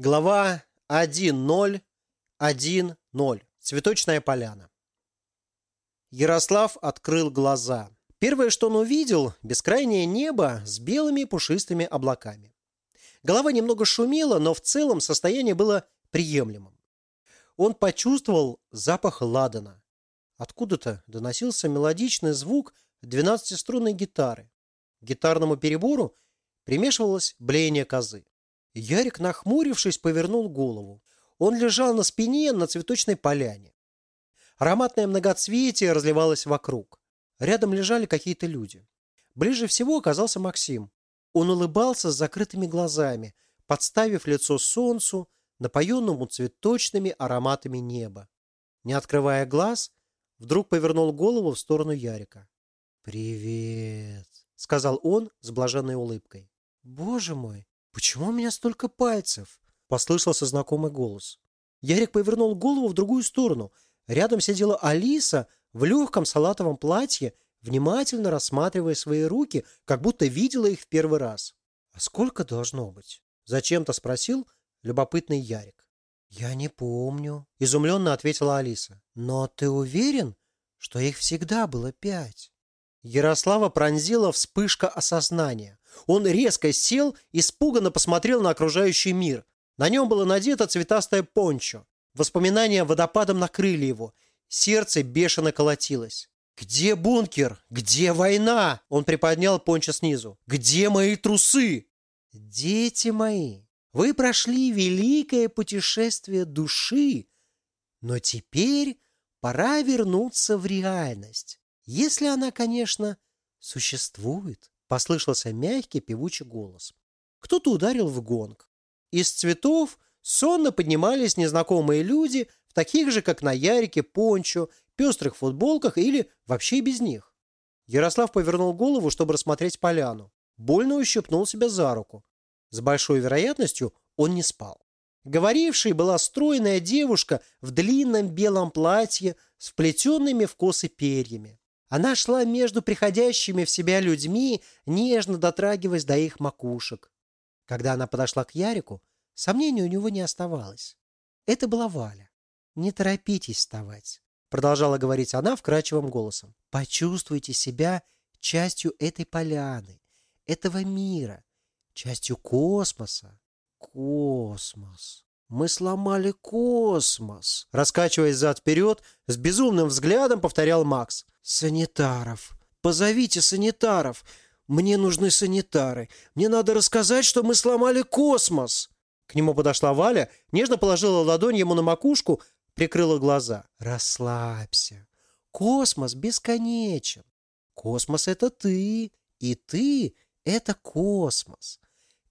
Глава 1.0.1.0. Цветочная поляна. Ярослав открыл глаза. Первое, что он увидел – бескрайнее небо с белыми пушистыми облаками. Голова немного шумела, но в целом состояние было приемлемым. Он почувствовал запах ладана. Откуда-то доносился мелодичный звук двенадцатиструнной гитары. К гитарному перебору примешивалось блеяние козы. Ярик, нахмурившись, повернул голову. Он лежал на спине на цветочной поляне. Ароматное многоцветие разливалось вокруг. Рядом лежали какие-то люди. Ближе всего оказался Максим. Он улыбался с закрытыми глазами, подставив лицо солнцу, напоенному цветочными ароматами неба. Не открывая глаз, вдруг повернул голову в сторону Ярика. «Привет», — сказал он с блаженной улыбкой. «Боже мой, «Почему у меня столько пальцев?» – послышался знакомый голос. Ярик повернул голову в другую сторону. Рядом сидела Алиса в легком салатовом платье, внимательно рассматривая свои руки, как будто видела их в первый раз. «А сколько должно быть?» – зачем-то спросил любопытный Ярик. «Я не помню», – изумленно ответила Алиса. «Но ты уверен, что их всегда было пять?» Ярослава пронзила вспышка осознания. Он резко сел, испуганно посмотрел на окружающий мир. На нем было надето цветастое пончо. Воспоминания водопадом накрыли его. Сердце бешено колотилось. «Где бункер? Где война?» Он приподнял пончо снизу. «Где мои трусы?» «Дети мои, вы прошли великое путешествие души, но теперь пора вернуться в реальность. Если она, конечно, существует, послышался мягкий певучий голос. Кто-то ударил в гонг. Из цветов сонно поднимались незнакомые люди в таких же, как на Ярике, пончо, пестрых футболках или вообще без них. Ярослав повернул голову, чтобы рассмотреть поляну. Больно ущипнул себя за руку. С большой вероятностью он не спал. Говорившей была стройная девушка в длинном белом платье с вплетенными в косы перьями. Она шла между приходящими в себя людьми, нежно дотрагиваясь до их макушек. Когда она подошла к Ярику, сомнений у него не оставалось. Это была Валя. «Не торопитесь вставать», — продолжала говорить она вкрадчивым голосом. «Почувствуйте себя частью этой поляны, этого мира, частью космоса. Космос. Мы сломали космос!» Раскачиваясь зад-вперед, с безумным взглядом повторял Макс. «Санитаров! Позовите санитаров! Мне нужны санитары! Мне надо рассказать, что мы сломали космос!» К нему подошла Валя, нежно положила ладонь ему на макушку, прикрыла глаза. «Расслабься! Космос бесконечен! Космос — это ты, и ты — это космос!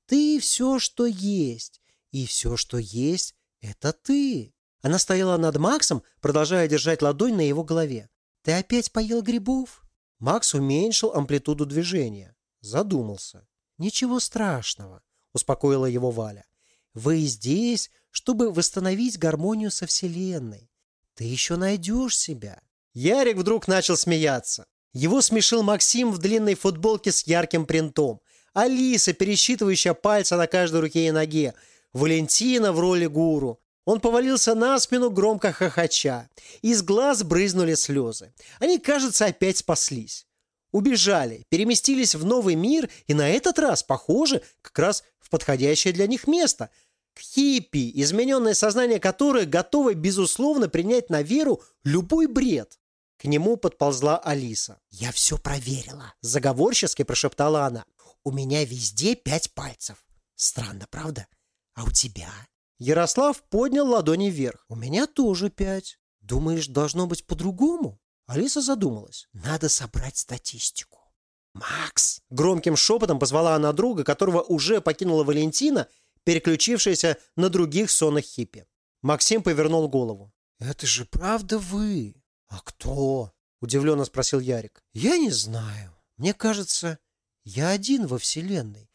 Ты — все, что есть, и все, что есть — это ты!» Она стояла над Максом, продолжая держать ладонь на его голове. «Ты опять поел грибов?» Макс уменьшил амплитуду движения. Задумался. «Ничего страшного», — успокоила его Валя. «Вы здесь, чтобы восстановить гармонию со Вселенной. Ты еще найдешь себя». Ярик вдруг начал смеяться. Его смешил Максим в длинной футболке с ярким принтом. Алиса, пересчитывающая пальцы на каждой руке и ноге. Валентина в роли гуру. Он повалился на спину, громко хохоча. Из глаз брызнули слезы. Они, кажется, опять спаслись. Убежали, переместились в новый мир, и на этот раз, похоже, как раз в подходящее для них место. К хиппи, измененное сознание которых готово, безусловно, принять на веру любой бред. К нему подползла Алиса. «Я все проверила», – заговорчески прошептала она. «У меня везде пять пальцев. Странно, правда? А у тебя?» Ярослав поднял ладони вверх. «У меня тоже пять. Думаешь, должно быть по-другому?» Алиса задумалась. «Надо собрать статистику». «Макс!» Громким шепотом позвала она друга, которого уже покинула Валентина, переключившаяся на других сонных хиппи. Максим повернул голову. «Это же правда вы?» «А кто?» – удивленно спросил Ярик. «Я не знаю. Мне кажется, я один во Вселенной.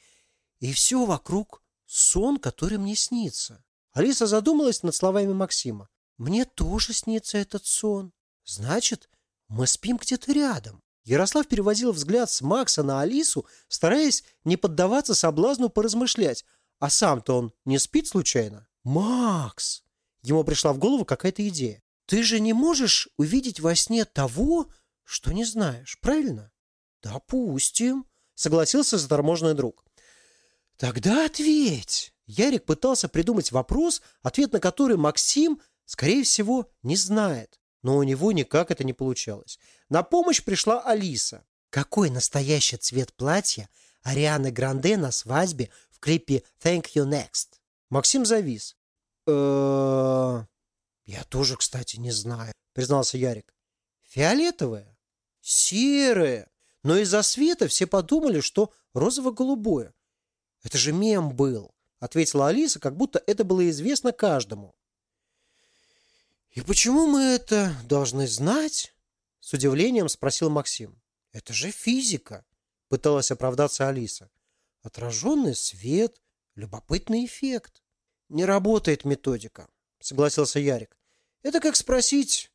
И все вокруг сон, который мне снится. Алиса задумалась над словами Максима. «Мне тоже снится этот сон. Значит, мы спим где-то рядом». Ярослав переводил взгляд с Макса на Алису, стараясь не поддаваться соблазну поразмышлять. А сам-то он не спит случайно? Макс! Ему пришла в голову какая-то идея. Ты же не можешь увидеть во сне того, что не знаешь, правильно? Допустим, согласился заторможенный друг. Тогда ответь. Ярик пытался придумать вопрос, ответ на который Максим, скорее всего, не знает. Но у него никак это не получалось. На помощь пришла Алиса. Какой настоящий цвет платья Арианы Гранде на свадьбе в клипе «Thank You Next»? Максим завис. «Э-э-э...» «Я тоже, кстати, не знаю», — признался Ярик. «Фиолетовое?» «Серое!» Но из-за света все подумали, что розово-голубое. «Это же мем был», — ответила Алиса, как будто это было известно каждому. «И почему мы это должны знать?» — с удивлением спросил Максим. «Это же физика», — пыталась оправдаться Алиса. «Отраженный свет, любопытный эффект». «Не работает методика», — согласился Ярик. «Это как спросить,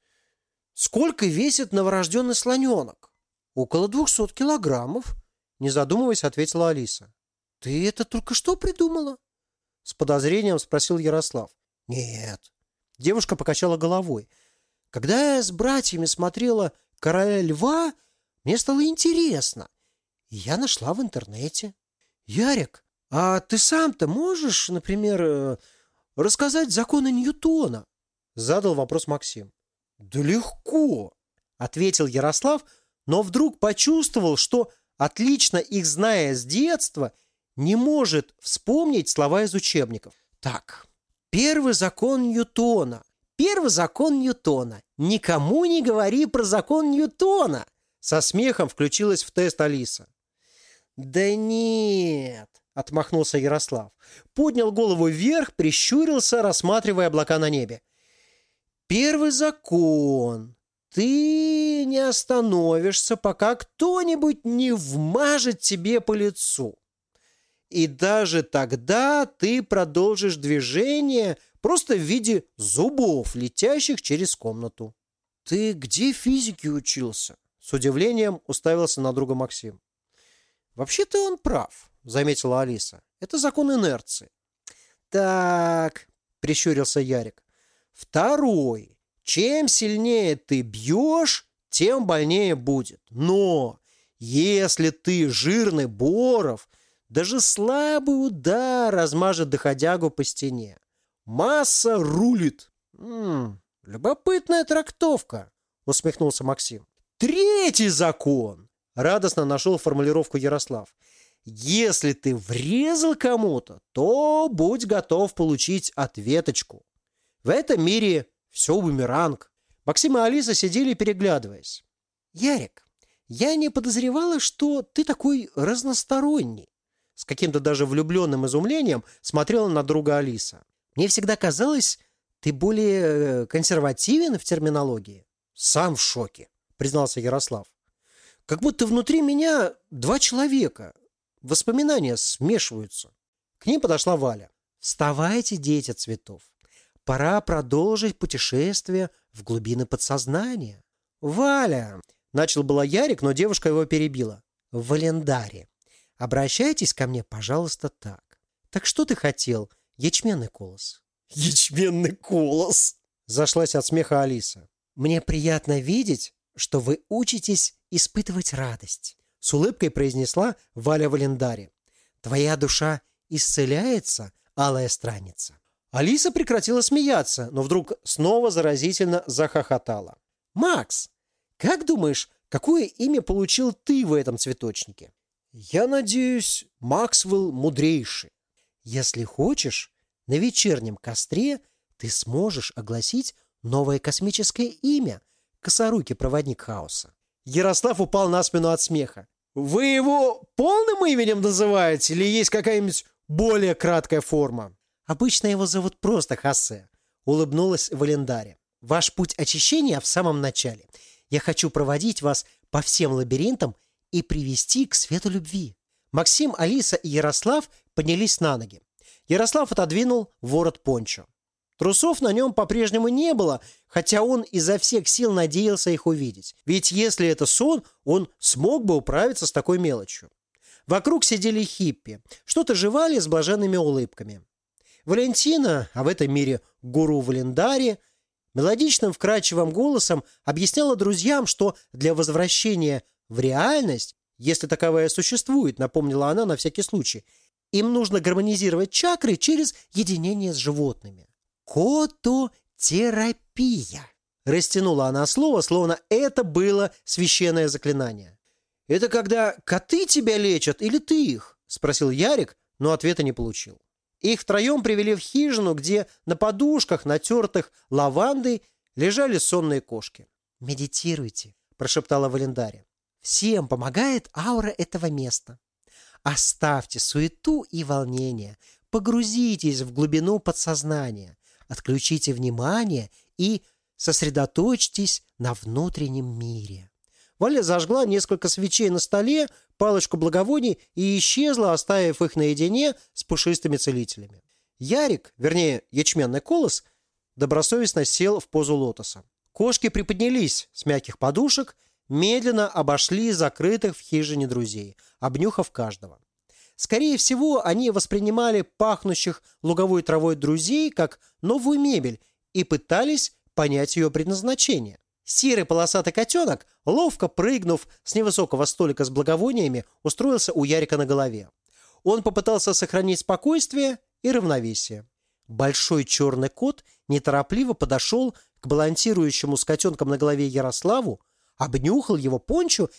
сколько весит новорожденный слоненок?» «Около двухсот килограммов», — не задумываясь, ответила Алиса. «Ты это только что придумала?» С подозрением спросил Ярослав. «Нет». Девушка покачала головой. «Когда я с братьями смотрела «Короля льва», мне стало интересно. Я нашла в интернете. Ярик, а ты сам-то можешь, например, э, рассказать законы Ньютона? Задал вопрос Максим. Да легко, ответил Ярослав, но вдруг почувствовал, что, отлично их зная с детства, не может вспомнить слова из учебников. Так, первый закон Ньютона. Первый закон Ньютона. Никому не говори про закон Ньютона. Со смехом включилась в тест Алиса. «Да нет!» – отмахнулся Ярослав. Поднял голову вверх, прищурился, рассматривая облака на небе. «Первый закон. Ты не остановишься, пока кто-нибудь не вмажет тебе по лицу. И даже тогда ты продолжишь движение просто в виде зубов, летящих через комнату. Ты где физики учился? С удивлением уставился на друга Максим. «Вообще-то он прав», — заметила Алиса. «Это закон инерции». «Так», — прищурился Ярик. «Второй. Чем сильнее ты бьешь, тем больнее будет. Но если ты жирный Боров, даже слабый удар размажет доходягу по стене. Масса рулит. М любопытная трактовка, усмехнулся Максим. Третий закон! Радостно нашел формулировку Ярослав. Если ты врезал кому-то, то будь готов получить ответочку. В этом мире все бумеранг. Максим и Алиса сидели переглядываясь. Ярик, я не подозревала, что ты такой разносторонний. С каким-то даже влюбленным изумлением смотрела на друга Алиса. Мне всегда казалось, ты более э, консервативен в терминологии. Сам в шоке признался Ярослав. Как будто внутри меня два человека. Воспоминания смешиваются. К ним подошла Валя. Вставайте, дети цветов. Пора продолжить путешествие в глубины подсознания. Валя, начал было Ярик, но девушка его перебила. В Валендаре. Обращайтесь ко мне, пожалуйста, так. Так что ты хотел, ячменный колос? Ячменный колос! Зашлась от смеха Алиса. Мне приятно видеть, что вы учитесь испытывать радость», — с улыбкой произнесла Валя Валендари. «Твоя душа исцеляется, алая страница». Алиса прекратила смеяться, но вдруг снова заразительно захохотала. «Макс, как думаешь, какое имя получил ты в этом цветочнике?» «Я надеюсь, Максвелл мудрейший. Если хочешь, на вечернем костре ты сможешь огласить новое космическое имя, косорукий проводник хаоса. Ярослав упал на спину от смеха. «Вы его полным именем называете или есть какая-нибудь более краткая форма?» «Обычно его зовут просто Хосе», — улыбнулась Валендаре. «Ваш путь очищения в самом начале. Я хочу проводить вас по всем лабиринтам и привести к свету любви». Максим, Алиса и Ярослав поднялись на ноги. Ярослав отодвинул ворот пончо. Трусов на нем по-прежнему не было, хотя он изо всех сил надеялся их увидеть. Ведь если это сон, он смог бы управиться с такой мелочью. Вокруг сидели хиппи, что-то жевали с блаженными улыбками. Валентина, а в этом мире гуру Валендари, мелодичным вкрадчивым голосом объясняла друзьям, что для возвращения в реальность, если таковая существует, напомнила она на всякий случай, им нужно гармонизировать чакры через единение с животными. Кототерапия. Растянула она слово, словно это было священное заклинание. «Это когда коты тебя лечат или ты их?» – спросил Ярик, но ответа не получил. Их втроем привели в хижину, где на подушках, натертых лавандой, лежали сонные кошки. «Медитируйте», – прошептала Валендария. «Всем помогает аура этого места. Оставьте суету и волнение, погрузитесь в глубину подсознания, отключите внимание и сосредоточьтесь на внутреннем мире». Валя зажгла несколько свечей на столе, палочку благовоний и исчезла, оставив их наедине с пушистыми целителями. Ярик, вернее, ячменный колос, добросовестно сел в позу лотоса. Кошки приподнялись с мягких подушек, медленно обошли закрытых в хижине друзей, обнюхав каждого. Скорее всего, они воспринимали пахнущих луговой травой друзей как новую мебель и пытались понять ее предназначение. Серый полосатый котенок, ловко прыгнув с невысокого столика с благовониями, устроился у Ярика на голове. Он попытался сохранить спокойствие и равновесие. Большой черный кот неторопливо подошел к балансирующему с котенком на голове Ярославу, обнюхал его пончу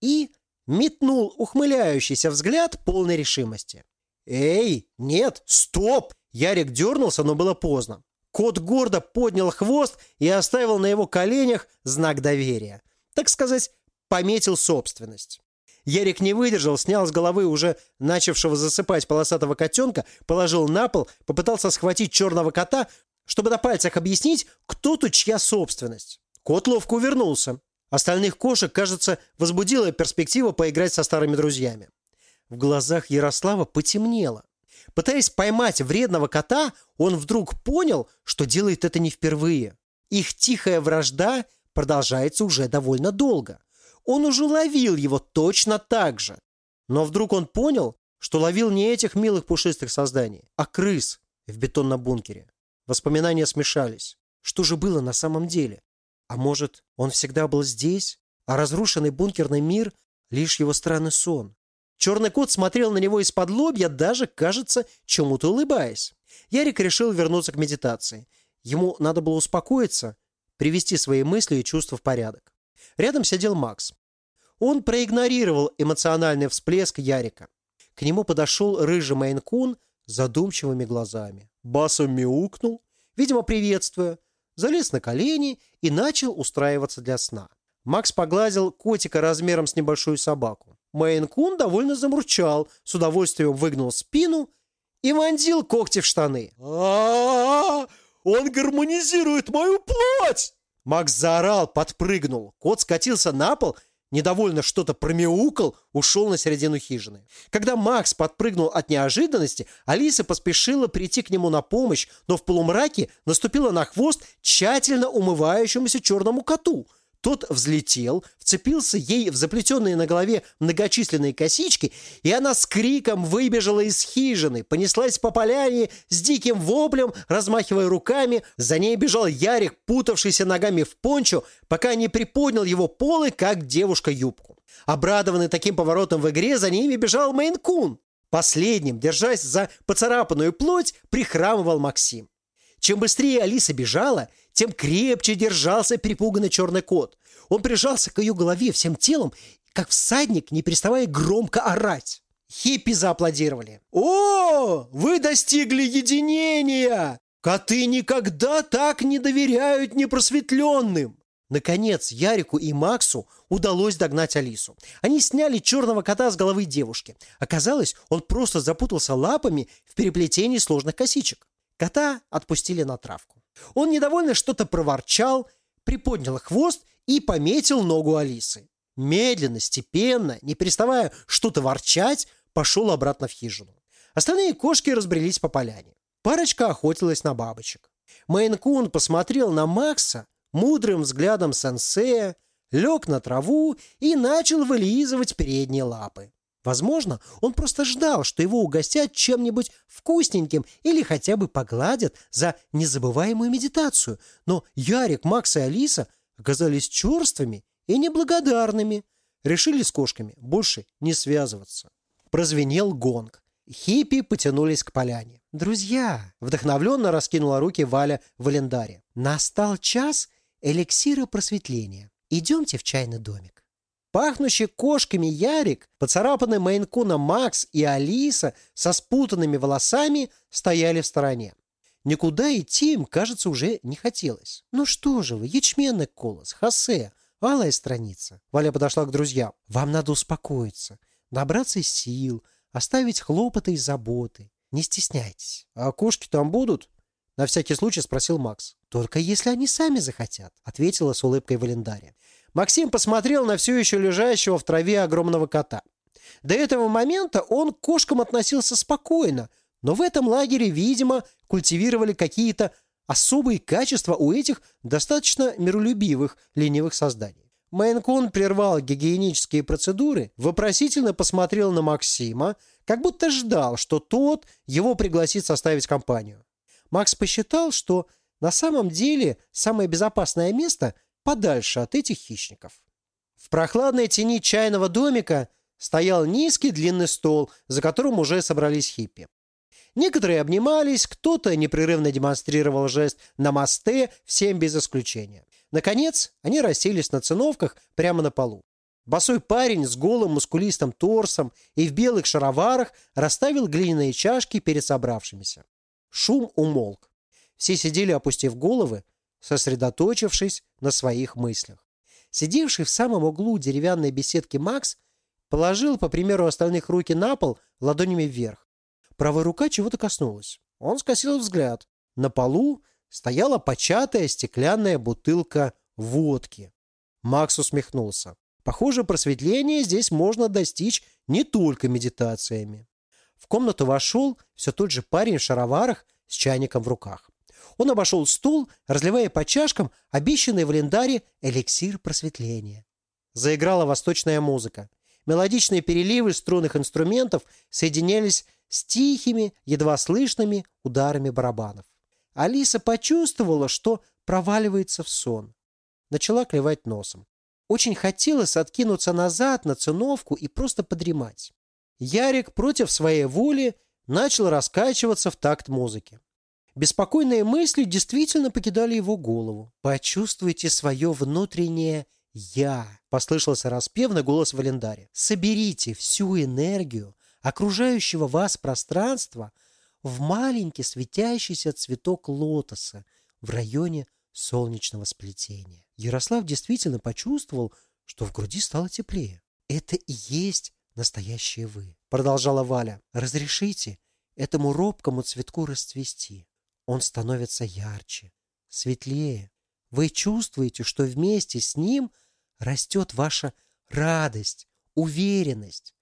и метнул ухмыляющийся взгляд полной решимости. «Эй, нет, стоп!» Ярик дернулся, но было поздно. Кот гордо поднял хвост и оставил на его коленях знак доверия. Так сказать, пометил собственность. Ярик не выдержал, снял с головы уже начавшего засыпать полосатого котенка, положил на пол, попытался схватить черного кота, чтобы на пальцах объяснить, кто тут чья собственность. Кот ловко увернулся. Остальных кошек, кажется, возбудила перспектива поиграть со старыми друзьями. В глазах Ярослава потемнело. Пытаясь поймать вредного кота, он вдруг понял, что делает это не впервые. Их тихая вражда продолжается уже довольно долго. Он уже ловил его точно так же. Но вдруг он понял, что ловил не этих милых пушистых созданий, а крыс в бетонном бункере. Воспоминания смешались. Что же было на самом деле? А может, он всегда был здесь, а разрушенный бункерный мир – лишь его странный сон? Черный кот смотрел на него из-под лобья, даже, кажется, чему-то улыбаясь. Ярик решил вернуться к медитации. Ему надо было успокоиться, привести свои мысли и чувства в порядок. Рядом сидел Макс. Он проигнорировал эмоциональный всплеск Ярика. К нему подошел рыжий Мейн-кун с задумчивыми глазами. Басом мяукнул, видимо, приветствуя, залез на колени и начал устраиваться для сна. Макс погладил котика размером с небольшую собаку. Мейн-кун довольно замурчал, с удовольствием выгнул спину и вонзил когти в штаны. а Он гармонизирует мою плоть!» Макс заорал, подпрыгнул. Кот скатился на пол, недовольно что-то промяукал, ушел на середину хижины. Когда Макс подпрыгнул от неожиданности, Алиса поспешила прийти к нему на помощь, но в полумраке наступила на хвост тщательно умывающемуся черному коту – тот взлетел, вцепился ей в заплетенные на голове многочисленные косички, и она с криком выбежала из хижины, понеслась по поляне с диким воплем, размахивая руками. За ней бежал Ярик, путавшийся ногами в пончо, пока не приподнял его полы, как девушка юбку. Обрадованный таким поворотом в игре, за ними бежал Мейн-кун. Последним, держась за поцарапанную плоть, прихрамывал Максим. Чем быстрее Алиса бежала, тем крепче держался перепуганный черный кот. Он прижался к ее голове всем телом, как всадник, не переставая громко орать. Хиппи зааплодировали. «О, вы достигли единения! Коты никогда так не доверяют непросветленным!» Наконец, Ярику и Максу удалось догнать Алису. Они сняли черного кота с головы девушки. Оказалось, он просто запутался лапами в переплетении сложных косичек. Кота отпустили на травку. Он недовольно что-то проворчал, приподнял хвост и пометил ногу Алисы. Медленно, степенно, не переставая что-то ворчать, пошел обратно в хижину. Остальные кошки разбрелись по поляне. Парочка охотилась на бабочек. Мейн-кун посмотрел на Макса мудрым взглядом сенсея, лег на траву и начал вылизывать передние лапы. Возможно, он просто ждал, что его угостят чем-нибудь вкусненьким или хотя бы погладят за незабываемую медитацию. Но Ярик, Макс и Алиса оказались черствыми и неблагодарными. Решили с кошками больше не связываться. Прозвенел гонг. Хиппи потянулись к поляне. «Друзья!» – вдохновленно раскинула руки Валя в Элендаре. «Настал час эликсира просветления. Идемте в чайный домик». Пахнущий кошками Ярик, поцарапанный мейнкуном Макс и Алиса со спутанными волосами стояли в стороне. Никуда идти им, кажется, уже не хотелось. «Ну что же вы, ячменный колос, Хосе, алая страница». Валя подошла к друзьям. «Вам надо успокоиться, набраться сил, оставить хлопоты и заботы. Не стесняйтесь. А кошки там будут? На всякий случай спросил Макс. Только если они сами захотят, ответила с улыбкой Валендария. Максим посмотрел на все еще лежащего в траве огромного кота. До этого момента он к кошкам относился спокойно, но в этом лагере, видимо, культивировали какие-то особые качества у этих достаточно миролюбивых ленивых созданий. Мейнкун прервал гигиенические процедуры, вопросительно посмотрел на Максима, как будто ждал, что тот его пригласит составить компанию. Макс посчитал, что на самом деле самое безопасное место подальше от этих хищников. В прохладной тени чайного домика стоял низкий длинный стол, за которым уже собрались хиппи. Некоторые обнимались, кто-то непрерывно демонстрировал жест «намасте», всем без исключения. Наконец, они расселись на циновках прямо на полу. Босой парень с голым мускулистым торсом и в белых шароварах расставил глиняные чашки перед собравшимися. Шум умолк. Все сидели, опустив головы, сосредоточившись на своих мыслях. Сидевший в самом углу деревянной беседки Макс положил, по примеру остальных, руки на пол ладонями вверх. Правая рука чего-то коснулась. Он скосил взгляд. На полу стояла початая стеклянная бутылка водки. Макс усмехнулся. Похоже, просветление здесь можно достичь не только медитациями. В комнату вошел все тот же парень в шароварах с чайником в руках. Он обошел стул, разливая по чашкам обещанный в лендаре эликсир просветления. Заиграла восточная музыка. Мелодичные переливы струнных инструментов соединялись с тихими, едва слышными ударами барабанов. Алиса почувствовала, что проваливается в сон. Начала клевать носом. Очень хотелось откинуться назад на циновку и просто подремать. Ярик против своей воли начал раскачиваться в такт музыки. Беспокойные мысли действительно покидали его голову. «Почувствуйте свое внутреннее «я», — послышался распевный голос Валендари. «Соберите всю энергию окружающего вас пространства в маленький светящийся цветок лотоса в районе солнечного сплетения. Ярослав действительно почувствовал, что в груди стало теплее. «Это и есть настоящее вы», — продолжала Валя. «Разрешите этому робкому цветку расцвести. Он становится ярче, светлее. Вы чувствуете, что вместе с ним растет ваша радость, уверенность.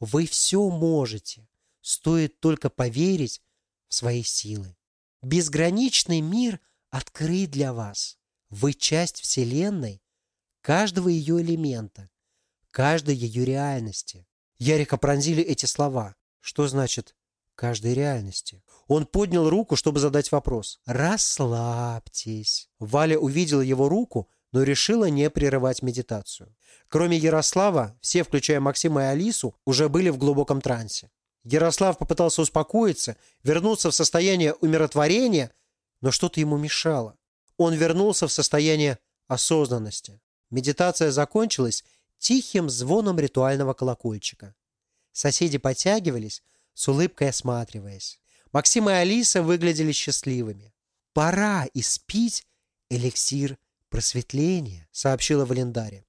Вы все можете. Стоит только поверить в свои силы. Безграничный мир открыт для вас. Вы часть Вселенной, каждого ее элемента, каждой ее реальности. Ярика пронзили эти слова. Что значит каждой реальности? Он поднял руку, чтобы задать вопрос. «Расслабьтесь». Валя увидела его руку, но решила не прерывать медитацию. Кроме Ярослава, все, включая Максима и Алису, уже были в глубоком трансе. Ярослав попытался успокоиться, вернуться в состояние умиротворения, но что-то ему мешало. Он вернулся в состояние осознанности. Медитация закончилась тихим звоном ритуального колокольчика. Соседи подтягивались, с улыбкой осматриваясь. Максим и Алиса выглядели счастливыми. «Пора испить эликсир просветления», — сообщила Валендаре.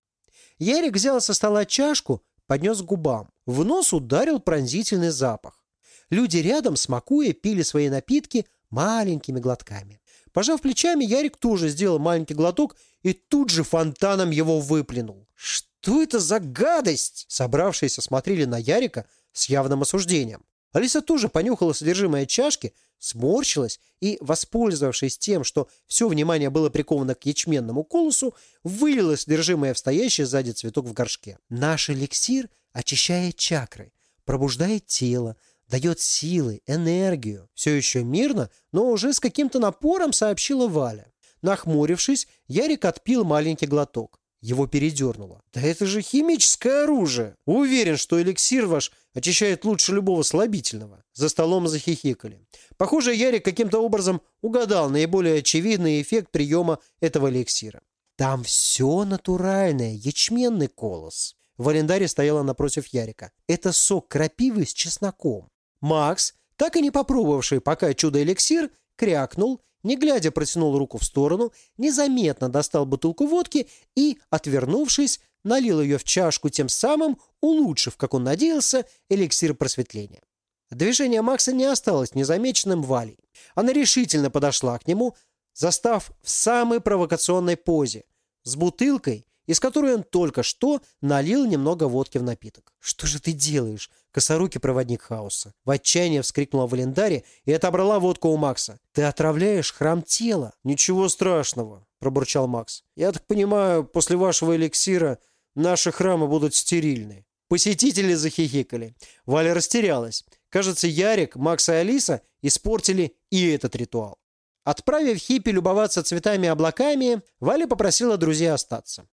Ярик взял со стола чашку, поднес к губам. В нос ударил пронзительный запах. Люди рядом, смакуя, пили свои напитки маленькими глотками. Пожав плечами, Ярик тоже сделал маленький глоток и тут же фонтаном его выплюнул. «Что это за гадость?» Собравшиеся смотрели на Ярика с явным осуждением. Алиса тоже понюхала содержимое чашки, сморщилась и, воспользовавшись тем, что все внимание было приковано к ячменному колосу, вылила содержимое в стоящий сзади цветок в горшке. «Наш эликсир очищает чакры, пробуждает тело, дает силы, энергию. Все еще мирно, но уже с каким-то напором сообщила Валя. Нахмурившись, Ярик отпил маленький глоток. Его передернуло. «Да это же химическое оружие! Уверен, что эликсир ваш очищает лучше любого слабительного». За столом захихикали. Похоже, Ярик каким-то образом угадал наиболее очевидный эффект приема этого эликсира. «Там все натуральное, ячменный колос». Валендари стояла напротив Ярика. «Это сок крапивы с чесноком». Макс, так и не попробовавший пока чудо-эликсир, крякнул не глядя протянул руку в сторону, незаметно достал бутылку водки и, отвернувшись, налил ее в чашку, тем самым улучшив, как он надеялся, эликсир просветления. Движение Макса не осталось незамеченным Валей. Она решительно подошла к нему, застав в самой провокационной позе, с бутылкой из которой он только что налил немного водки в напиток. «Что же ты делаешь?» Косорукий проводник хаоса. В отчаянии вскрикнула Валендари и отобрала водку у Макса. «Ты отравляешь храм тела». «Ничего страшного», – пробурчал Макс. «Я так понимаю, после вашего эликсира наши храмы будут стерильны». Посетители захихикали. Валя растерялась. Кажется, Ярик, Макс и Алиса испортили и этот ритуал. Отправив хиппи любоваться цветами и облаками, Валя попросила друзей остаться.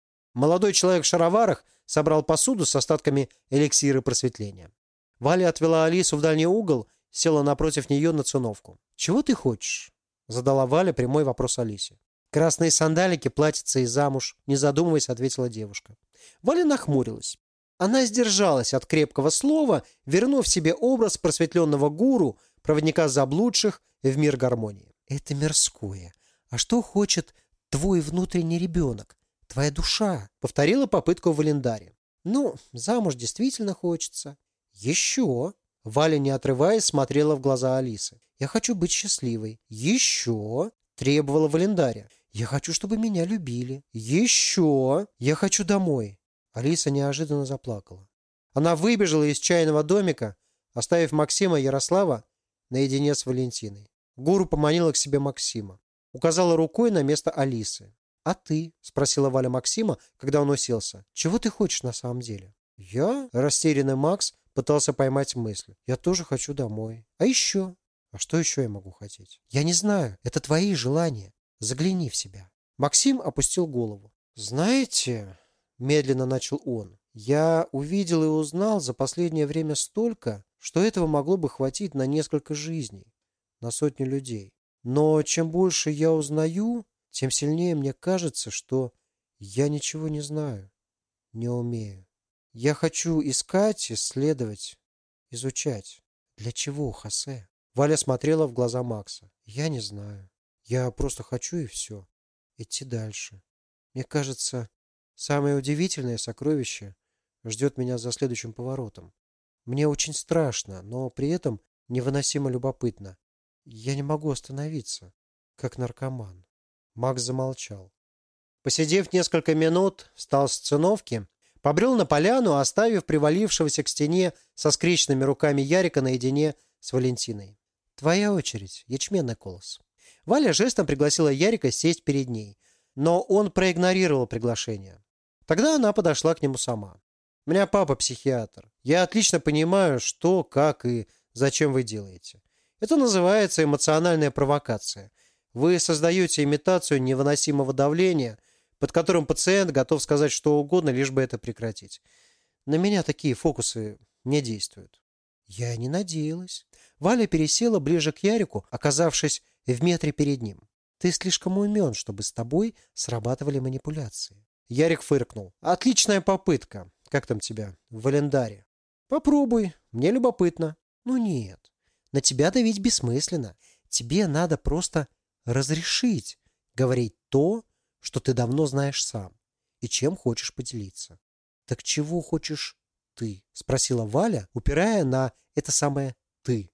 Молодой человек в шароварах собрал посуду с остатками эликсира просветления. Валя отвела Алису в дальний угол, села напротив нее на циновку. «Чего ты хочешь?» – задала Валя прямой вопрос Алисе. «Красные сандалики, платьица и замуж», – не задумываясь, ответила девушка. Валя нахмурилась. Она сдержалась от крепкого слова, вернув себе образ просветленного гуру, проводника заблудших в мир гармонии. «Это мирское. А что хочет твой внутренний ребенок? Твоя душа повторила попытку в Валендаре. Ну, замуж действительно хочется. Еще. Валя, не отрываясь, смотрела в глаза Алисы. Я хочу быть счастливой. Еще. Требовала Валендария. Я хочу, чтобы меня любили. Еще. Я хочу домой. Алиса неожиданно заплакала. Она выбежала из чайного домика, оставив Максима и Ярослава наедине с Валентиной. Гуру поманила к себе Максима. Указала рукой на место Алисы. «А ты?» – спросила Валя Максима, когда он уселся. «Чего ты хочешь на самом деле?» «Я?» – растерянный Макс пытался поймать мысль. «Я тоже хочу домой. А еще?» «А что еще я могу хотеть?» «Я не знаю. Это твои желания. Загляни в себя». Максим опустил голову. «Знаете...» – медленно начал он. «Я увидел и узнал за последнее время столько, что этого могло бы хватить на несколько жизней, на сотни людей. Но чем больше я узнаю, тем сильнее мне кажется, что я ничего не знаю, не умею. Я хочу искать, исследовать, изучать. Для чего, Хосе? Валя смотрела в глаза Макса. Я не знаю. Я просто хочу и все. Идти дальше. Мне кажется, самое удивительное сокровище ждет меня за следующим поворотом. Мне очень страшно, но при этом невыносимо любопытно. Я не могу остановиться, как наркоман. Макс замолчал. Посидев несколько минут, встал с циновки, побрел на поляну, оставив привалившегося к стене со скрещенными руками Ярика наедине с Валентиной. «Твоя очередь, ячменный колос». Валя жестом пригласила Ярика сесть перед ней, но он проигнорировал приглашение. Тогда она подошла к нему сама. «У меня папа психиатр. Я отлично понимаю, что, как и зачем вы делаете. Это называется эмоциональная провокация. Вы создаете имитацию невыносимого давления, под которым пациент готов сказать что угодно, лишь бы это прекратить. На меня такие фокусы не действуют. Я не надеялась. Валя пересела ближе к Ярику, оказавшись в метре перед ним. Ты слишком умен, чтобы с тобой срабатывали манипуляции. Ярик фыркнул. Отличная попытка. Как там тебя? В Валендаре. Попробуй. Мне любопытно. Ну нет. На тебя давить бессмысленно. Тебе надо просто разрешить говорить то, что ты давно знаешь сам и чем хочешь поделиться. Так чего хочешь ты? Спросила Валя, упирая на это самое «ты».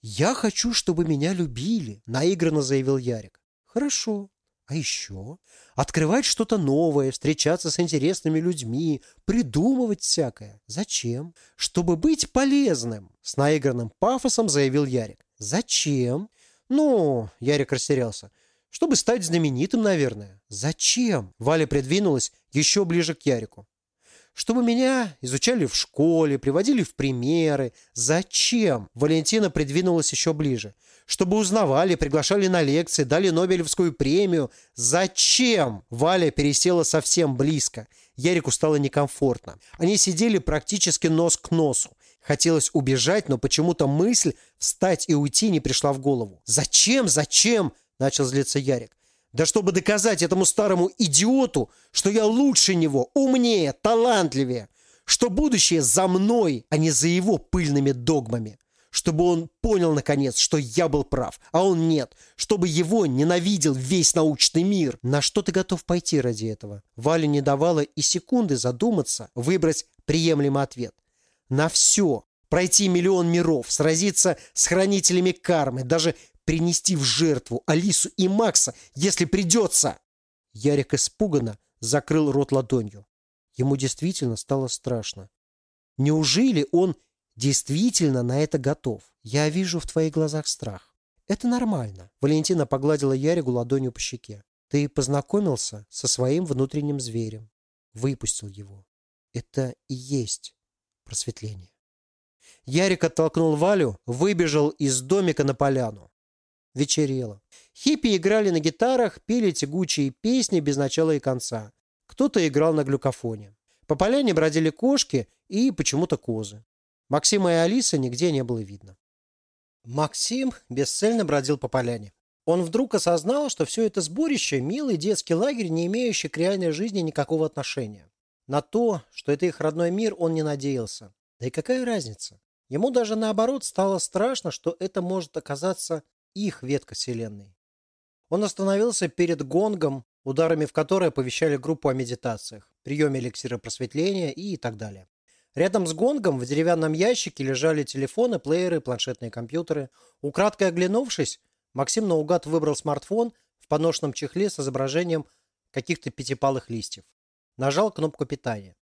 «Я хочу, чтобы меня любили», – наигранно заявил Ярик. «Хорошо. А еще? Открывать что-то новое, встречаться с интересными людьми, придумывать всякое. Зачем? Чтобы быть полезным», – с наигранным пафосом заявил Ярик. «Зачем?» «Ну...» — Ярик растерялся. «Чтобы стать знаменитым, наверное». «Зачем?» — Валя придвинулась еще ближе к Ярику. Чтобы меня изучали в школе, приводили в примеры. Зачем? Валентина придвинулась еще ближе. Чтобы узнавали, приглашали на лекции, дали Нобелевскую премию. Зачем? Валя пересела совсем близко. Ярику стало некомфортно. Они сидели практически нос к носу. Хотелось убежать, но почему-то мысль встать и уйти не пришла в голову. «Зачем? Зачем?» – начал злиться Ярик. Да чтобы доказать этому старому идиоту, что я лучше него, умнее, талантливее, что будущее за мной, а не за его пыльными догмами. Чтобы он понял, наконец, что я был прав, а он нет. Чтобы его ненавидел весь научный мир. На что ты готов пойти ради этого? Валя не давала и секунды задуматься, выбрать приемлемый ответ. На все. Пройти миллион миров, сразиться с хранителями кармы, даже принести в жертву Алису и Макса, если придется!» Ярик испуганно закрыл рот ладонью. Ему действительно стало страшно. Неужели он действительно на это готов? Я вижу в твоих глазах страх. Это нормально. Валентина погладила Яригу ладонью по щеке. Ты познакомился со своим внутренним зверем. Выпустил его. Это и есть просветление. Ярик оттолкнул Валю, выбежал из домика на поляну. Вечерело. Хиппи играли на гитарах, пели тягучие песни без начала и конца. Кто-то играл на глюкофоне. По поляне бродили кошки и почему-то козы. Максима и Алисы нигде не было видно. Максим бесцельно бродил по поляне. Он вдруг осознал, что все это сборище – милый детский лагерь, не имеющий к реальной жизни никакого отношения. На то, что это их родной мир, он не надеялся. Да и какая разница? Ему даже наоборот стало страшно, что это может оказаться их ветка вселенной. Он остановился перед гонгом, ударами в который оповещали группу о медитациях, приеме эликсира просветления и так далее. Рядом с гонгом в деревянном ящике лежали телефоны, плееры, планшетные компьютеры. Украдкой оглянувшись, Максим наугад выбрал смартфон в поношенном чехле с изображением каких-то пятипалых листьев. Нажал кнопку питания.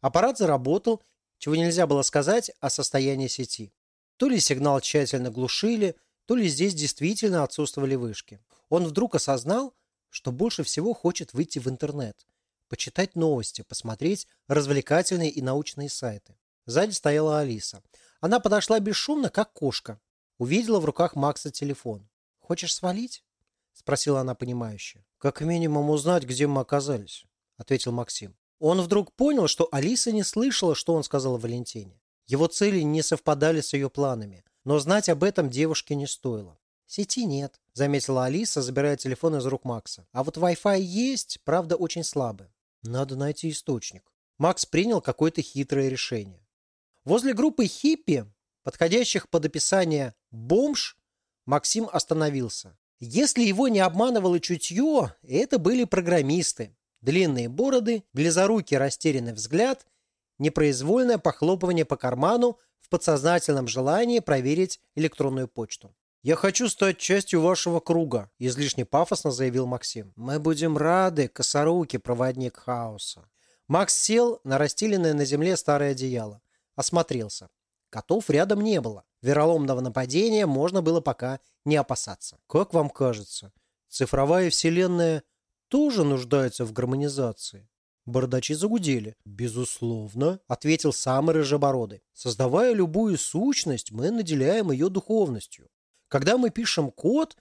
Аппарат заработал, чего нельзя было сказать о состоянии сети. То ли сигнал тщательно глушили, то ли здесь действительно отсутствовали вышки. Он вдруг осознал, что больше всего хочет выйти в интернет, почитать новости, посмотреть развлекательные и научные сайты. Сзади стояла Алиса. Она подошла бесшумно, как кошка. Увидела в руках Макса телефон. «Хочешь свалить?» – спросила она понимающе. «Как минимум узнать, где мы оказались», – ответил Максим. Он вдруг понял, что Алиса не слышала, что он сказал Валентине. Его цели не совпадали с ее планами – но знать об этом девушке не стоило. «Сети нет», — заметила Алиса, забирая телефон из рук Макса. «А вот Wi-Fi есть, правда, очень слабый. Надо найти источник». Макс принял какое-то хитрое решение. Возле группы хиппи, подходящих под описание «бомж», Максим остановился. Если его не обманывало чутье, это были программисты. Длинные бороды, близорукий растерянный взгляд, непроизвольное похлопывание по карману в подсознательном желании проверить электронную почту. «Я хочу стать частью вашего круга», – излишне пафосно заявил Максим. «Мы будем рады, косоруки, проводник хаоса». Макс сел на расстеленное на земле старое одеяло. Осмотрелся. Котов рядом не было. Вероломного нападения можно было пока не опасаться. «Как вам кажется, цифровая вселенная тоже нуждается в гармонизации?» Бардачи загудели. «Безусловно», — ответил самый рыжебородый. «Создавая любую сущность, мы наделяем ее духовностью. Когда мы пишем код,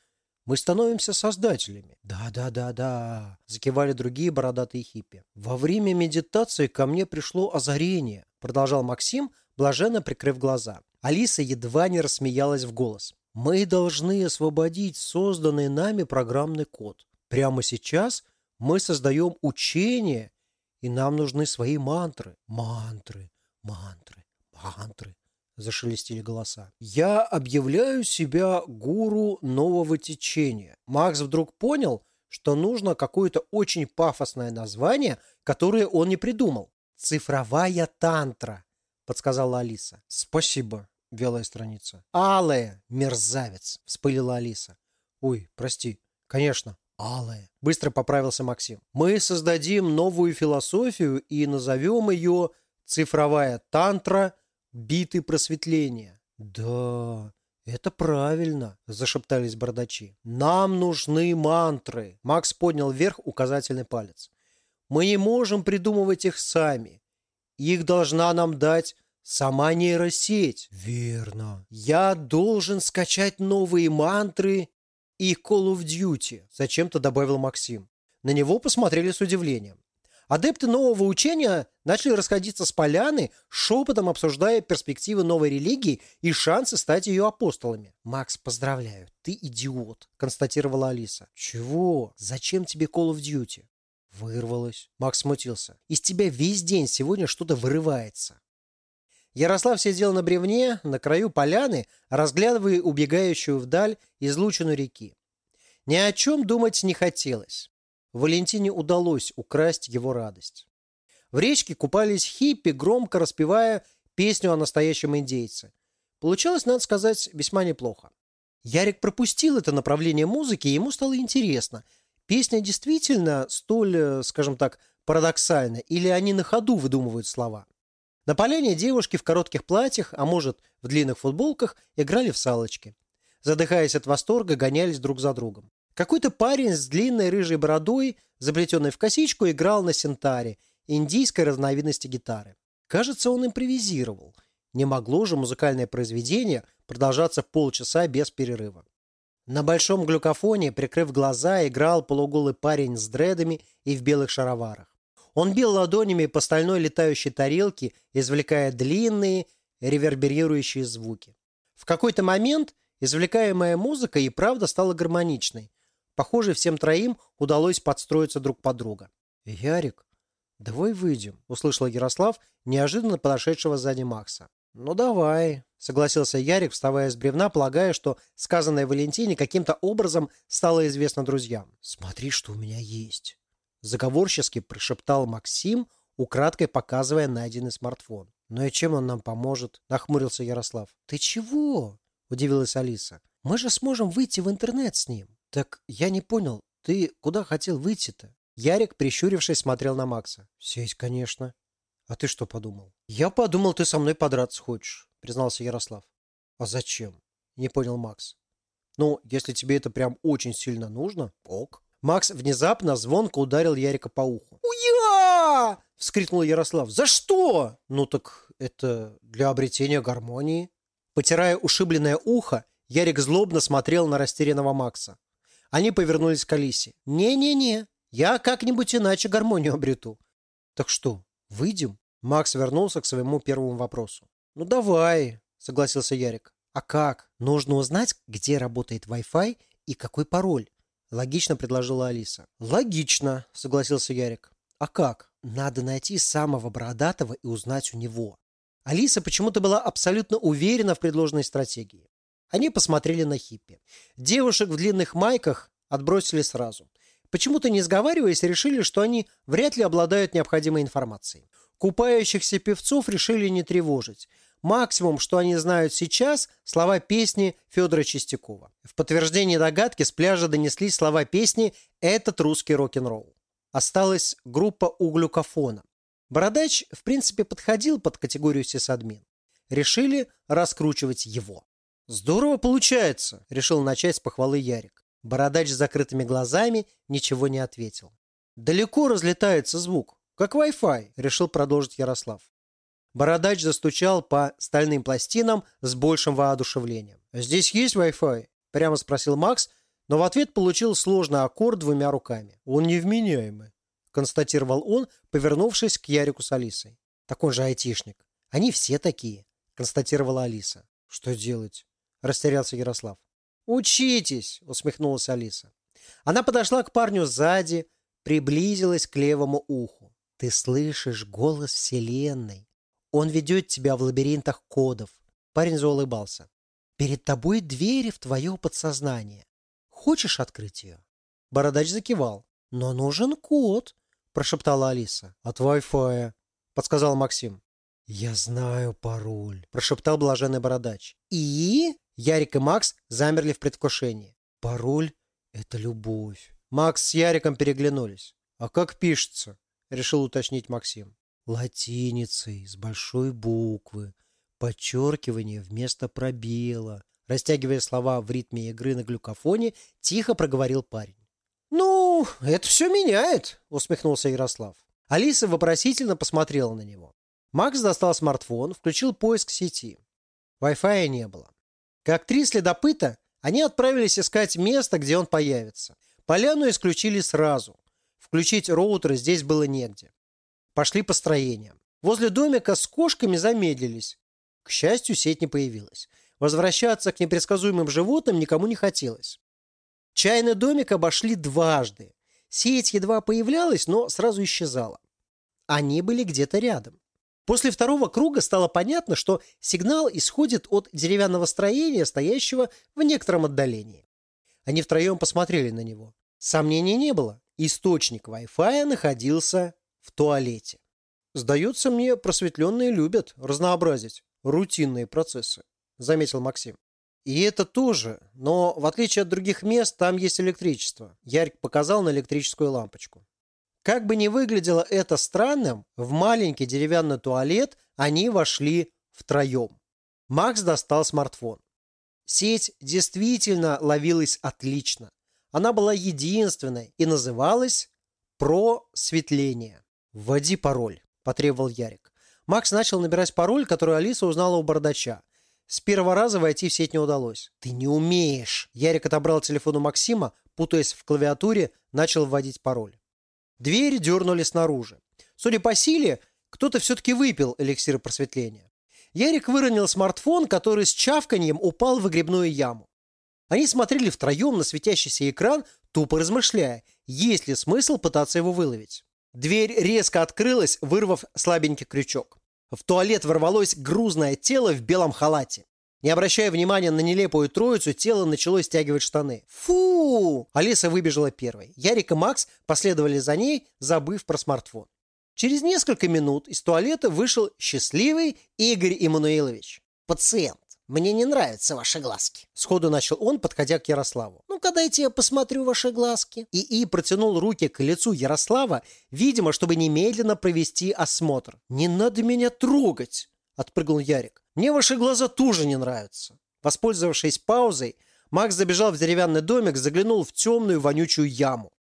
мы становимся создателями». «Да-да-да-да», — закивали другие бородатые хиппи. «Во время медитации ко мне пришло озарение», — продолжал Максим, блаженно прикрыв глаза. Алиса едва не рассмеялась в голос. «Мы должны освободить созданный нами программный код. Прямо сейчас мы создаем учение, и нам нужны свои мантры. Мантры, мантры, мантры. Зашелестели голоса. Я объявляю себя гуру нового течения. Макс вдруг понял, что нужно какое-то очень пафосное название, которое он не придумал. «Цифровая тантра», — подсказала Алиса. «Спасибо», — белая страница. «Алая, мерзавец», — вспылила Алиса. «Ой, прости. Конечно, алое. Быстро поправился Максим. Мы создадим новую философию и назовем ее «Цифровая тантра. Биты просветления». Да, это правильно, зашептались бардачи. Нам нужны мантры. Макс поднял вверх указательный палец. Мы не можем придумывать их сами. Их должна нам дать сама нейросеть. Верно. Я должен скачать новые мантры и Call of Duty, зачем-то добавил Максим. На него посмотрели с удивлением. Адепты нового учения начали расходиться с поляны, шепотом обсуждая перспективы новой религии и шансы стать ее апостолами. «Макс, поздравляю, ты идиот», – констатировала Алиса. «Чего? Зачем тебе Call of Duty?» Вырвалось. Макс смутился. «Из тебя весь день сегодня что-то вырывается». Ярослав сидел на бревне, на краю поляны, разглядывая убегающую вдаль излучину реки. Ни о чем думать не хотелось. Валентине удалось украсть его радость. В речке купались хиппи, громко распевая песню о настоящем индейце. Получалось, надо сказать, весьма неплохо. Ярик пропустил это направление музыки, и ему стало интересно. Песня действительно столь, э, скажем так, парадоксальна, или они на ходу выдумывают слова? На поляне девушки в коротких платьях, а может, в длинных футболках, играли в салочки. Задыхаясь от восторга, гонялись друг за другом. Какой-то парень с длинной рыжей бородой, заплетенной в косичку, играл на синтаре, индийской разновидности гитары. Кажется, он импровизировал. Не могло же музыкальное произведение продолжаться полчаса без перерыва. На большом глюкофоне, прикрыв глаза, играл полуголый парень с дредами и в белых шароварах. Он бил ладонями по стальной летающей тарелке, извлекая длинные, реверберирующие звуки. В какой-то момент извлекаемая музыка и правда стала гармоничной, Похоже, всем троим удалось подстроиться друг под друга. «Ярик, давай выйдем», — услышал Ярослав, неожиданно подошедшего сзади Макса. «Ну давай», — согласился Ярик, вставая с бревна, полагая, что сказанное Валентине каким-то образом стало известно друзьям. «Смотри, что у меня есть», — заговорчески прошептал Максим, украдкой показывая найденный смартфон. «Ну и чем он нам поможет?» — нахмурился Ярослав. «Ты чего?» — удивилась Алиса. «Мы же сможем выйти в интернет с ним». «Так я не понял, ты куда хотел выйти-то?» Ярик, прищурившись, смотрел на Макса. «Сесть, конечно». «А ты что подумал?» «Я подумал, ты со мной подраться хочешь», признался Ярослав. «А зачем?» Не понял Макс. «Ну, если тебе это прям очень сильно нужно, ок». Макс внезапно звонко ударил Ярика по уху. «Уя!» — вскрикнул Ярослав. «За что?» «Ну так это для обретения гармонии». Потирая ушибленное ухо, Ярик злобно смотрел на растерянного Макса. Они повернулись к Алисе. «Не-не-не, я как-нибудь иначе гармонию обрету». «Так что, выйдем?» Макс вернулся к своему первому вопросу. «Ну давай», — согласился Ярик. «А как? Нужно узнать, где работает Wi-Fi и какой пароль», — логично предложила Алиса. «Логично», — согласился Ярик. «А как? Надо найти самого бородатого и узнать у него». Алиса почему-то была абсолютно уверена в предложенной стратегии. Они посмотрели на хиппи. Девушек в длинных майках отбросили сразу. Почему-то не сговариваясь, решили, что они вряд ли обладают необходимой информацией. Купающихся певцов решили не тревожить. Максимум, что они знают сейчас, слова песни Федора Чистякова. В подтверждение догадки с пляжа донеслись слова песни «Этот русский рок-н-ролл». Осталась группа у глюкофона. Бородач, в принципе, подходил под категорию сисадмин. Решили раскручивать его. «Здорово получается», – решил начать с похвалы Ярик. Бородач с закрытыми глазами ничего не ответил. «Далеко разлетается звук, как Wi-Fi», – решил продолжить Ярослав. Бородач застучал по стальным пластинам с большим воодушевлением. «Здесь есть Wi-Fi?» – прямо спросил Макс, но в ответ получил сложный аккорд двумя руками. «Он невменяемый», – констатировал он, повернувшись к Ярику с Алисой. «Такой же айтишник. Они все такие», – констатировала Алиса. «Что делать?» растерялся Ярослав. «Учитесь!» – усмехнулась Алиса. Она подошла к парню сзади, приблизилась к левому уху. «Ты слышишь голос Вселенной. Он ведет тебя в лабиринтах кодов». Парень заулыбался. «Перед тобой двери в твое подсознание. Хочешь открыть ее?» Бородач закивал. «Но нужен код», – прошептала Алиса. «От Wi-Fi», – подсказал Максим. «Я знаю пароль», – прошептал блаженный бородач. «И?» Ярик и Макс замерли в предвкушении. Пароль — это любовь. Макс с Яриком переглянулись. «А как пишется?» — решил уточнить Максим. «Латиницей, с большой буквы. Подчеркивание вместо пробела». Растягивая слова в ритме игры на глюкофоне, тихо проговорил парень. «Ну, это все меняет», — усмехнулся Ярослав. Алиса вопросительно посмотрела на него. Макс достал смартфон, включил поиск сети. Wi-Fi не было. Как три следопыта, они отправились искать место, где он появится. Поляну исключили сразу. Включить роутер здесь было негде. Пошли по строениям. Возле домика с кошками замедлились. К счастью, сеть не появилась. Возвращаться к непредсказуемым животным никому не хотелось. Чайный домик обошли дважды. Сеть едва появлялась, но сразу исчезала. Они были где-то рядом. После второго круга стало понятно, что сигнал исходит от деревянного строения, стоящего в некотором отдалении. Они втроем посмотрели на него. Сомнений не было. Источник Wi-Fi находился в туалете. «Сдается мне, просветленные любят разнообразить рутинные процессы», – заметил Максим. «И это тоже, но в отличие от других мест, там есть электричество». Ярик показал на электрическую лампочку. Как бы ни выглядело это странным, в маленький деревянный туалет они вошли втроем. Макс достал смартфон. Сеть действительно ловилась отлично. Она была единственной и называлась «Просветление». «Вводи пароль», – потребовал Ярик. Макс начал набирать пароль, который Алиса узнала у бардача. С первого раза войти в сеть не удалось. «Ты не умеешь!» Ярик отобрал телефон у Максима, путаясь в клавиатуре, начал вводить пароль. Двери дернули снаружи. Судя по силе, кто-то все-таки выпил эликсир просветления. Ярик выронил смартфон, который с чавканьем упал в выгребную яму. Они смотрели втроем на светящийся экран, тупо размышляя, есть ли смысл пытаться его выловить. Дверь резко открылась, вырвав слабенький крючок. В туалет ворвалось грузное тело в белом халате. Не обращая внимания на нелепую троицу, тело начало стягивать штаны. «Фу!» Алиса выбежала первой. Ярик и Макс последовали за ней, забыв про смартфон. Через несколько минут из туалета вышел счастливый Игорь Иммануилович. «Пациент, мне не нравятся ваши глазки», — сходу начал он, подходя к Ярославу. «Ну-ка дайте я посмотрю ваши глазки». ИИ протянул руки к лицу Ярослава, видимо, чтобы немедленно провести осмотр. «Не надо меня трогать!» — отпрыгнул Ярик. «Мне ваши глаза тоже не нравятся». Воспользовавшись паузой, Макс забежал в деревянный домик, заглянул в темную вонючую яму.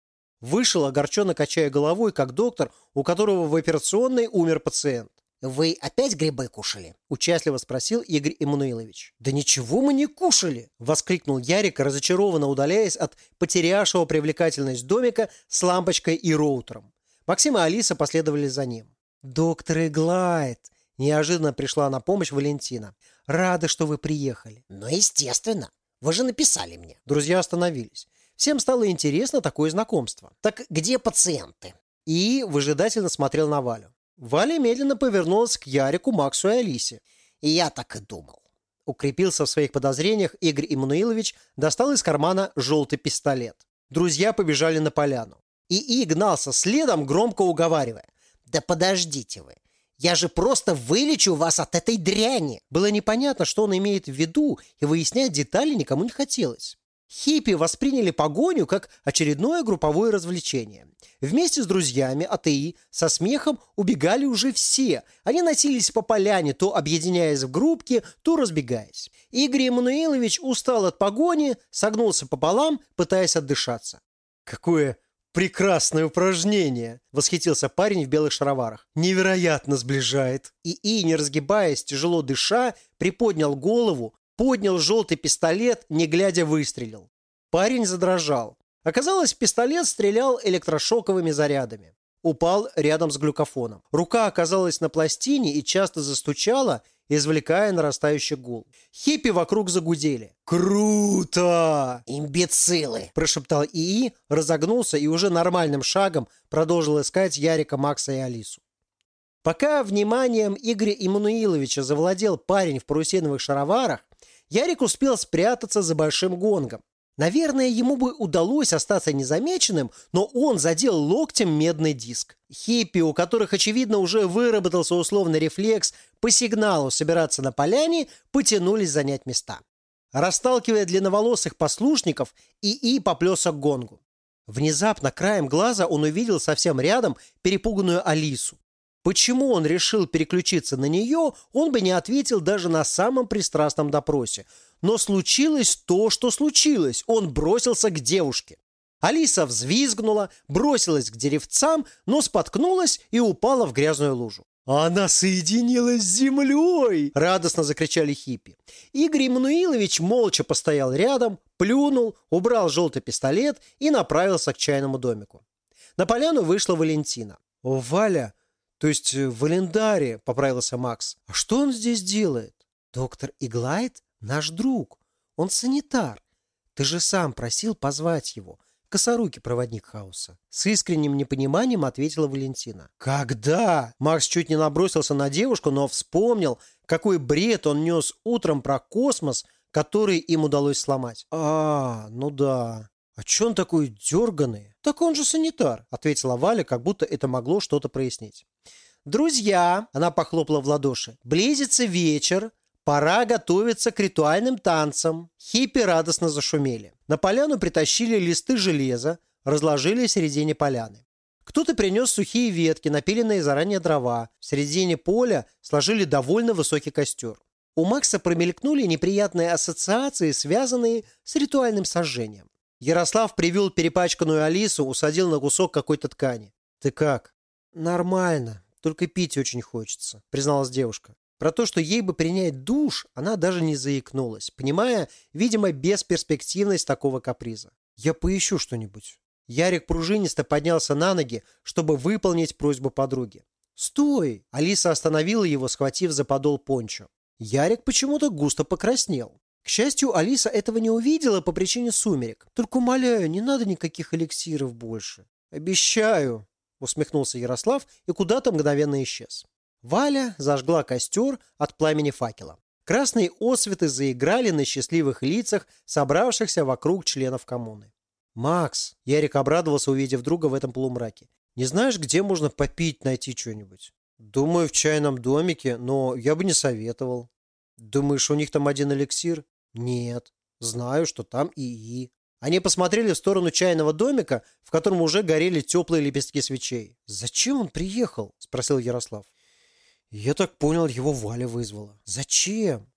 Вышел, огорченно качая головой, как доктор, у которого в операционной умер пациент. «Вы опять грибы кушали?» – участливо спросил Игорь Эммануилович. «Да ничего мы не кушали!» – воскликнул Ярик, разочарованно удаляясь от потерявшего привлекательность домика с лампочкой и роутером. Максим и Алиса последовали за ним. «Доктор Иглайт!» Неожиданно пришла на помощь Валентина. «Рада, что вы приехали». «Ну, естественно. Вы же написали мне». Друзья остановились. Всем стало интересно такое знакомство. «Так где пациенты?» И выжидательно смотрел на Валю. Валя медленно повернулась к Ярику, Максу и Алисе. «И я так и думал». Укрепился в своих подозрениях Игорь Иммануилович, достал из кармана желтый пистолет. Друзья побежали на поляну. ИИ гнался следом, громко уговаривая. «Да подождите вы. Я же просто вылечу вас от этой дряни!» Было непонятно, что он имеет в виду, и выяснять детали никому не хотелось. Хиппи восприняли погоню как очередное групповое развлечение. Вместе с друзьями АТИ со смехом убегали уже все. Они носились по поляне, то объединяясь в группки, то разбегаясь. Игорь Емануилович устал от погони, согнулся пополам, пытаясь отдышаться. «Какое «Прекрасное упражнение!» – восхитился парень в белых шароварах. «Невероятно сближает!» И И, не разгибаясь, тяжело дыша, приподнял голову, поднял желтый пистолет, не глядя выстрелил. Парень задрожал. Оказалось, пистолет стрелял электрошоковыми зарядами. Упал рядом с глюкофоном. Рука оказалась на пластине и часто застучала, извлекая нарастающий гул. Хиппи вокруг загудели. «Круто!» «Имбецилы!» – прошептал ИИ, разогнулся и уже нормальным шагом продолжил искать Ярика, Макса и Алису. Пока вниманием Игоря Иммануиловича завладел парень в парусиновых шароварах, Ярик успел спрятаться за большим гонгом. Наверное, ему бы удалось остаться незамеченным, но он задел локтем медный диск. Хиппи, у которых, очевидно, уже выработался условный рефлекс по сигналу собираться на поляне, потянулись занять места. Расталкивая длинноволосых послушников, ИИ поплелся к гонгу. Внезапно краем глаза он увидел совсем рядом перепуганную Алису. Почему он решил переключиться на нее, он бы не ответил даже на самом пристрастном допросе. Но случилось то, что случилось. Он бросился к девушке. Алиса взвизгнула, бросилась к деревцам, но споткнулась и упала в грязную лужу. «Она соединилась с землей!» – радостно закричали хиппи. Игорь Эммануилович молча постоял рядом, плюнул, убрал желтый пистолет и направился к чайному домику. На поляну вышла Валентина. «О, Валя, то есть э, в Валендаре», – поправился Макс. «А что он здесь делает?» «Доктор Иглайт – наш друг. Он санитар. Ты же сам просил позвать его. Косорукий проводник хаоса. С искренним непониманием ответила Валентина. Когда? Макс чуть не набросился на девушку, но вспомнил, какой бред он нес утром про космос, который им удалось сломать. А, ну да. А че он такой дерганый? Так он же санитар, ответила Валя, как будто это могло что-то прояснить. «Друзья!» – она похлопала в ладоши. «Близится вечер. Пора готовиться к ритуальным танцам. Хиппи радостно зашумели. На поляну притащили листы железа, разложили в середине поляны. Кто-то принес сухие ветки, напиленные заранее дрова. В середине поля сложили довольно высокий костер. У Макса промелькнули неприятные ассоциации, связанные с ритуальным сожжением. Ярослав привел перепачканную Алису, усадил на кусок какой-то ткани. «Ты как?» «Нормально, только пить очень хочется», — призналась девушка. Про то, что ей бы принять душ, она даже не заикнулась, понимая, видимо, бесперспективность такого каприза. «Я поищу что-нибудь». Ярик пружинисто поднялся на ноги, чтобы выполнить просьбу подруги. «Стой!» Алиса остановила его, схватив за подол пончо. Ярик почему-то густо покраснел. К счастью, Алиса этого не увидела по причине сумерек. «Только умоляю, не надо никаких эликсиров больше». «Обещаю!» усмехнулся Ярослав и куда-то мгновенно исчез. Валя зажгла костер от пламени факела. Красные осветы заиграли на счастливых лицах собравшихся вокруг членов коммуны. «Макс!» – Ярик обрадовался, увидев друга в этом полумраке. «Не знаешь, где можно попить, найти что-нибудь?» «Думаю, в чайном домике, но я бы не советовал». «Думаешь, у них там один эликсир?» «Нет. Знаю, что там ИИ». Они посмотрели в сторону чайного домика, в котором уже горели теплые лепестки свечей. «Зачем он приехал?» – спросил Ярослав. Я так понял, его Валя вызвала. Зачем?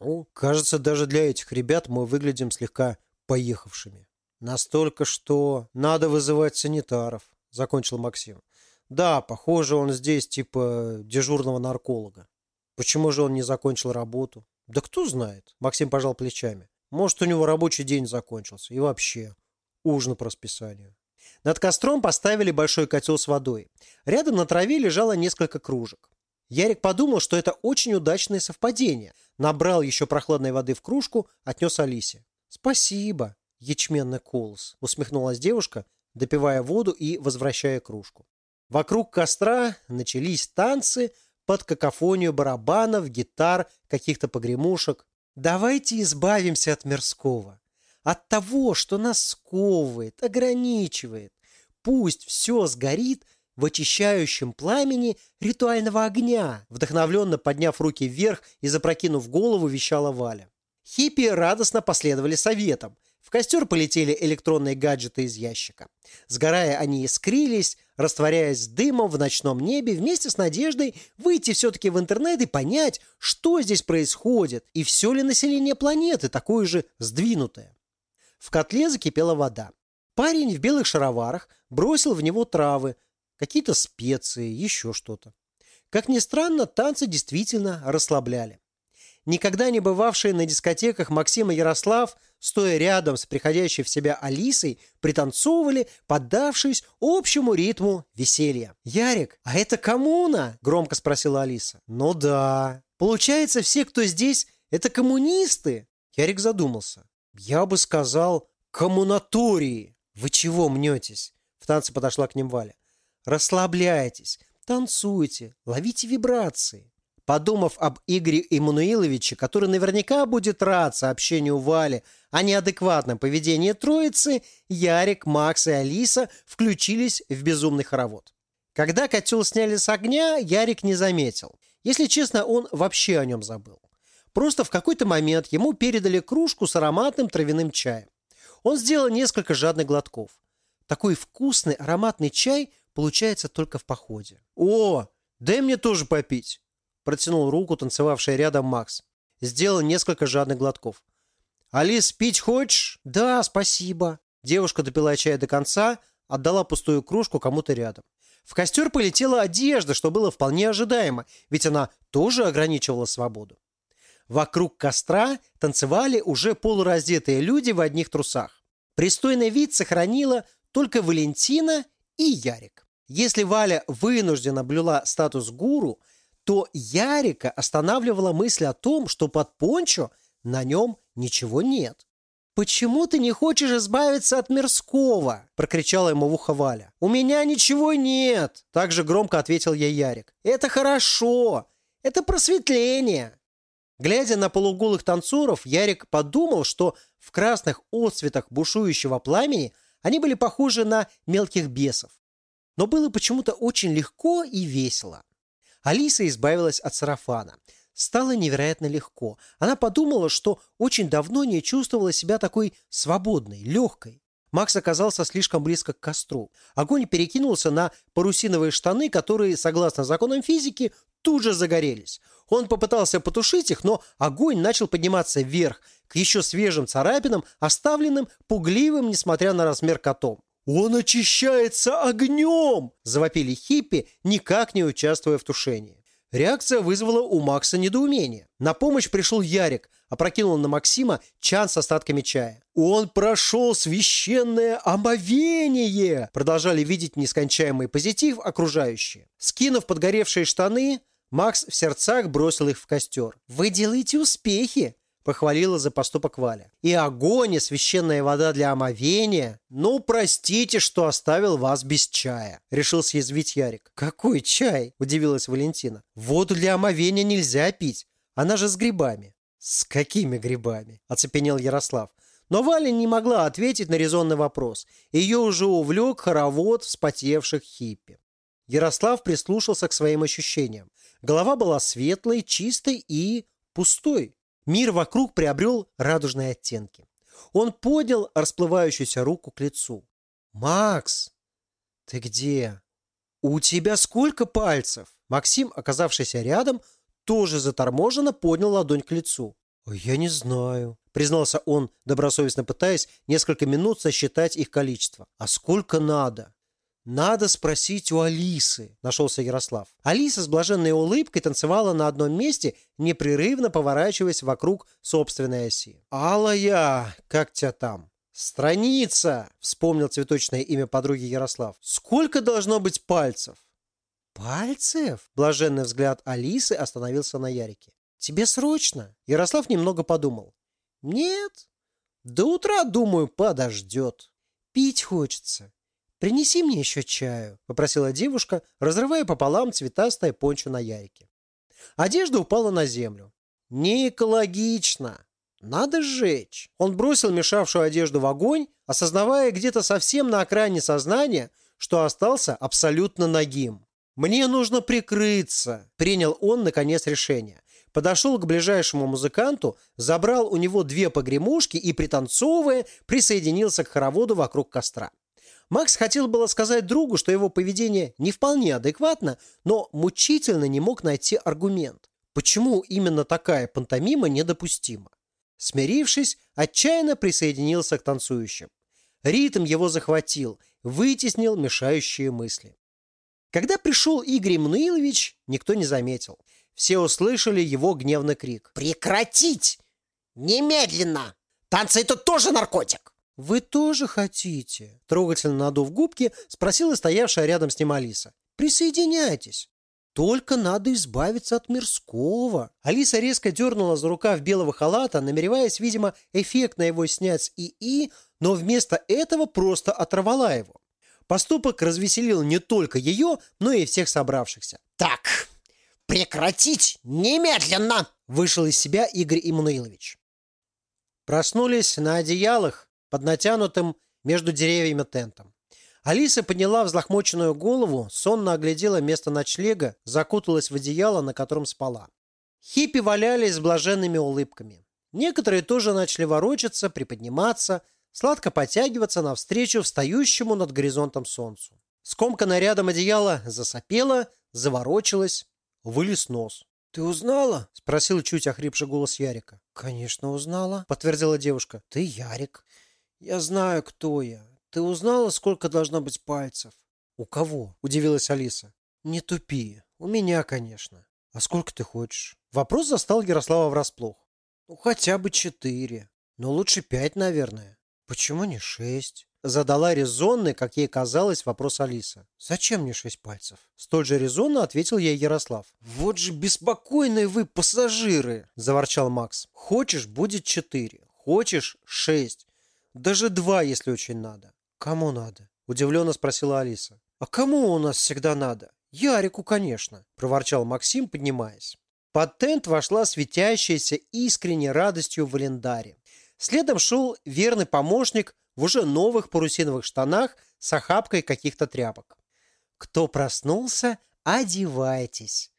Ну, кажется, даже для этих ребят мы выглядим слегка поехавшими. Настолько, что надо вызывать санитаров, закончил Максим. Да, похоже, он здесь типа дежурного нарколога. Почему же он не закончил работу? Да кто знает, Максим пожал плечами. Может, у него рабочий день закончился. И вообще, ужин по расписанию. Над костром поставили большой котел с водой. Рядом на траве лежало несколько кружек. Ярик подумал, что это очень удачное совпадение. Набрал еще прохладной воды в кружку, отнес Алисе. «Спасибо, ячменный колос», — усмехнулась девушка, допивая воду и возвращая кружку. Вокруг костра начались танцы под какофонию барабанов, гитар, каких-то погремушек. «Давайте избавимся от мирского, от того, что нас сковывает, ограничивает. Пусть все сгорит — в очищающем пламени ритуального огня, вдохновленно подняв руки вверх и запрокинув голову, вещала Валя. Хиппи радостно последовали советам. В костер полетели электронные гаджеты из ящика. Сгорая, они искрились, растворяясь дымом в ночном небе, вместе с надеждой выйти все-таки в интернет и понять, что здесь происходит, и все ли население планеты такое же сдвинутое. В котле закипела вода. Парень в белых шароварах бросил в него травы, какие-то специи, еще что-то. Как ни странно, танцы действительно расслабляли. Никогда не бывавшие на дискотеках Максим и Ярослав, стоя рядом с приходящей в себя Алисой, пританцовывали, поддавшись общему ритму веселья. «Ярик, а это коммуна?» – громко спросила Алиса. «Ну да. Получается, все, кто здесь, это коммунисты?» Ярик задумался. «Я бы сказал, коммунатории». «Вы чего мнетесь?» В танце подошла к ним Валя. Расслабляйтесь, танцуйте, ловите вибрации. Подумав об Игоре Иммануиловиче, который наверняка будет рад сообщению Вали о неадекватном поведении троицы, Ярик, Макс и Алиса включились в безумный хоровод. Когда котел сняли с огня, Ярик не заметил. Если честно, он вообще о нем забыл. Просто в какой-то момент ему передали кружку с ароматным травяным чаем. Он сделал несколько жадных глотков. Такой вкусный ароматный чай получается только в походе. «О, дай мне тоже попить!» Протянул руку танцевавший рядом Макс. Сделал несколько жадных глотков. «Алис, пить хочешь?» «Да, спасибо». Девушка допила чай до конца, отдала пустую кружку кому-то рядом. В костер полетела одежда, что было вполне ожидаемо, ведь она тоже ограничивала свободу. Вокруг костра танцевали уже полураздетые люди в одних трусах. Пристойный вид сохранила только Валентина и Ярик. Если Валя вынуждена блюла статус гуру, то Ярика останавливала мысль о том, что под пончо на нем ничего нет. «Почему ты не хочешь избавиться от мирского?» – прокричала ему в ухо Валя. «У меня ничего нет!» – также громко ответил ей Ярик. «Это хорошо! Это просветление!» Глядя на полуголых танцоров, Ярик подумал, что в красных отцветах бушующего пламени они были похожи на мелких бесов. Но было почему-то очень легко и весело. Алиса избавилась от сарафана – стало невероятно легко. Она подумала, что очень давно не чувствовала себя такой свободной, легкой. Макс оказался слишком близко к костру. Огонь перекинулся на парусиновые штаны, которые, согласно законам физики, тут же загорелись. Он попытался потушить их, но огонь начал подниматься вверх, к еще свежим царапинам, оставленным пугливым, несмотря на размер котом. «Он очищается огнем!» – завопили хиппи, никак не участвуя в тушении. Реакция вызвала у Макса недоумение. На помощь пришел Ярик, опрокинул на Максима чан с остатками чая. «Он прошел священное омовение!» Продолжали видеть нескончаемый позитив окружающие. Скинув подгоревшие штаны, Макс в сердцах бросил их в костер. «Вы делаете успехи!» Похвалила за поступок Валя. «И огонь, и священная вода для омовения. Ну, простите, что оставил вас без чая», — решил съязвить Ярик. «Какой чай?» — удивилась Валентина. «Воду для омовения нельзя пить. Она же с грибами». «С какими грибами?» — оцепенел Ярослав. Но Валя не могла ответить на резонный вопрос. Ее уже увлек хоровод вспотевших хиппи. Ярослав прислушался к своим ощущениям. Голова была светлой, чистой и пустой. Мир вокруг приобрел радужные оттенки. Он поднял расплывающуюся руку к лицу. «Макс, ты где? У тебя сколько пальцев?» Максим, оказавшийся рядом, тоже заторможенно поднял ладонь к лицу. «Я не знаю», — признался он, добросовестно пытаясь несколько минут сосчитать их количество. «А сколько надо?» «Надо спросить у Алисы», – нашелся Ярослав. Алиса с блаженной улыбкой танцевала на одном месте, непрерывно поворачиваясь вокруг собственной оси. «Алая, как тебя там?» «Страница!» – вспомнил цветочное имя подруги Ярослав. «Сколько должно быть пальцев?» «Пальцев?» – блаженный взгляд Алисы остановился на Ярике. «Тебе срочно?» Ярослав немного подумал. «Нет, до утра, думаю, подождет. Пить хочется. «Принеси мне еще чаю», – попросила девушка, разрывая пополам цветастое пончо на яйке. Одежда упала на землю. «Не экологично. Надо сжечь». Он бросил мешавшую одежду в огонь, осознавая где-то совсем на окраине сознания, что остался абсолютно нагим. «Мне нужно прикрыться», – принял он, наконец, решение. Подошел к ближайшему музыканту, забрал у него две погремушки и, пританцовывая, присоединился к хороводу вокруг костра. Макс хотел было сказать другу, что его поведение не вполне адекватно, но мучительно не мог найти аргумент. Почему именно такая пантомима недопустима? Смирившись, отчаянно присоединился к танцующим. Ритм его захватил, вытеснил мешающие мысли. Когда пришел Игорь Мануилович, никто не заметил. Все услышали его гневный крик. «Прекратить! Немедленно! Танцы – это тоже наркотик!» «Вы тоже хотите?» Трогательно надув губки, спросила стоявшая рядом с ним Алиса. «Присоединяйтесь!» Только надо избавиться от мирского. Алиса резко дернула за рукав белого халата, намереваясь, видимо, эффектно его снять с ИИ, но вместо этого просто оторвала его. Поступок развеселил не только ее, но и всех собравшихся. «Так, прекратить немедленно!» Вышел из себя Игорь Иммануилович. Проснулись на одеялах, под натянутым между деревьями тентом. Алиса подняла взлохмоченную голову, сонно оглядела место ночлега, закуталась в одеяло, на котором спала. Хиппи валялись с блаженными улыбками. Некоторые тоже начали ворочаться, приподниматься, сладко потягиваться навстречу встающему над горизонтом солнцу. Скомканная рядом одеяло засопела, заворочилась, вылез нос. «Ты узнала?» – спросил чуть охрипший голос Ярика. «Конечно узнала», – подтвердила девушка. «Ты Ярик». «Я знаю, кто я. Ты узнала, сколько должно быть пальцев?» «У кого?» – удивилась Алиса. «Не тупи. У меня, конечно. А сколько ты хочешь?» Вопрос застал Ярослава врасплох. «Ну, хотя бы четыре. Но лучше пять, наверное». «Почему не шесть?» Задала резонный, как ей казалось, вопрос Алиса. «Зачем мне шесть пальцев?» Столь же резонно ответил ей Ярослав. «Вот же беспокойные вы пассажиры!» Заворчал Макс. «Хочешь, будет четыре. Хочешь, шесть. Даже два, если очень надо». «Кому надо?» Удивленно спросила Алиса. «А кому у нас всегда надо?» «Ярику, конечно», – проворчал Максим, поднимаясь. Под тент вошла светящаяся искренней радостью Валендари. Следом шел верный помощник в уже новых парусиновых штанах с охапкой каких-то тряпок. Кто проснулся, одевайтесь.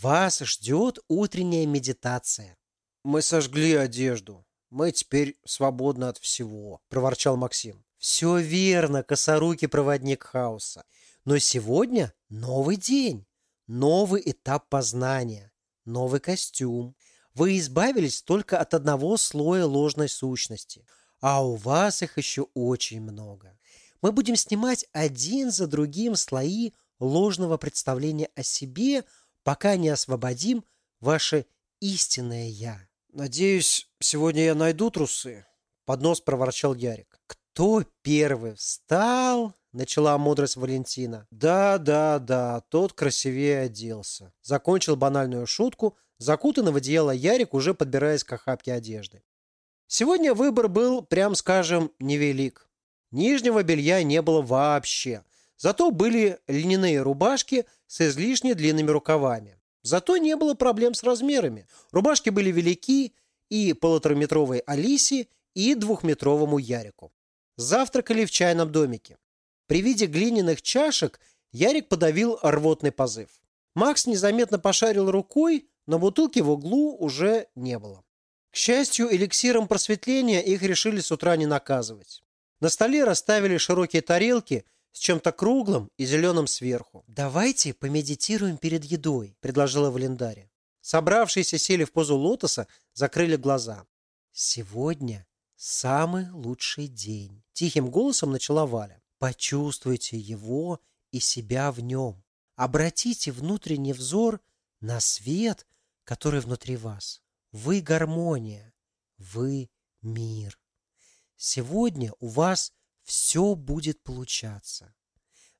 Вас ждет утренняя медитация. Мы сожгли одежду. Мы теперь свободны от всего, проворчал Максим. Все верно, косорукий проводник хаоса. Но сегодня новый день, новый этап познания, новый костюм. Вы избавились только от одного слоя ложной сущности – а у вас их еще очень много. Мы будем снимать один за другим слои ложного представления о себе, пока не освободим ваше истинное «я». «Надеюсь, сегодня я найду трусы?» — под нос проворчал Ярик. «Кто первый встал?» — начала мудрость Валентина. «Да, да, да, тот красивее оделся». Закончил банальную шутку, закутанный в одеяло Ярик, уже подбираясь к охапке одежды. Сегодня выбор был, прям скажем, невелик. Нижнего белья не было вообще. Зато были льняные рубашки с излишне длинными рукавами. Зато не было проблем с размерами. Рубашки были велики и полутораметровой Алисе, и двухметровому Ярику. Завтракали в чайном домике. При виде глиняных чашек Ярик подавил рвотный позыв. Макс незаметно пошарил рукой, но бутылки в углу уже не было. К счастью, эликсиром просветления их решили с утра не наказывать. На столе расставили широкие тарелки с чем-то круглым и зеленым сверху. «Давайте помедитируем перед едой», – предложила Валендария. Собравшиеся сели в позу лотоса, закрыли глаза. «Сегодня самый лучший день», – тихим голосом начала Валя. «Почувствуйте его и себя в нем. Обратите внутренний взор на свет, который внутри вас. Вы гармония, вы мир. Сегодня у вас все будет получаться.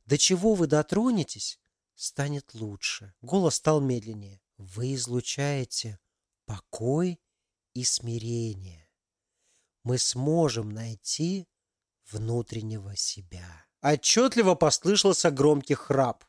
До чего вы дотронетесь, станет лучше. Голос стал медленнее. Вы излучаете покой и смирение. Мы сможем найти внутреннего себя. Отчетливо послышался громкий храп.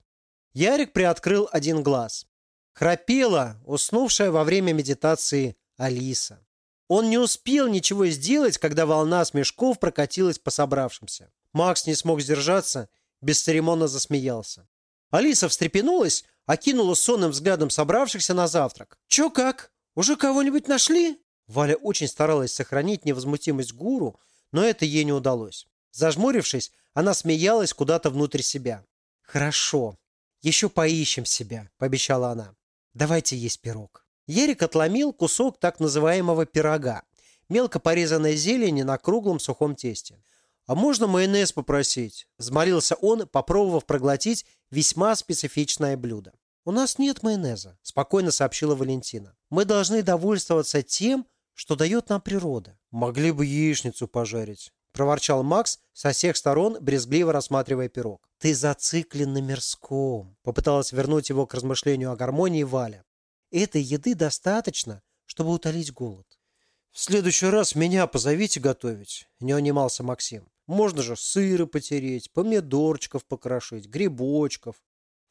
Ярик приоткрыл один глаз. Храпела, уснувшая во время медитации Алиса. Он не успел ничего сделать, когда волна смешков прокатилась по собравшимся. Макс не смог сдержаться, бесцеремонно засмеялся. Алиса встрепенулась, окинула сонным взглядом собравшихся на завтрак. «Чё как? Уже кого-нибудь нашли?» Валя очень старалась сохранить невозмутимость гуру, но это ей не удалось. Зажмурившись, она смеялась куда-то внутрь себя. «Хорошо, еще поищем себя», – пообещала она. Давайте есть пирог. Ерик отломил кусок так называемого пирога. Мелко порезанной зелени на круглом сухом тесте. «А можно майонез попросить?» – взмолился он, попробовав проглотить весьма специфичное блюдо. «У нас нет майонеза», – спокойно сообщила Валентина. «Мы должны довольствоваться тем, что дает нам природа». «Могли бы яичницу пожарить», – проворчал Макс со всех сторон, брезгливо рассматривая пирог. «Ты зациклен на мирском», — попыталась вернуть его к размышлению о гармонии Валя. «Этой еды достаточно, чтобы утолить голод». «В следующий раз меня позовите готовить», — не унимался Максим. «Можно же сыры потереть, помидорчиков покрошить, грибочков».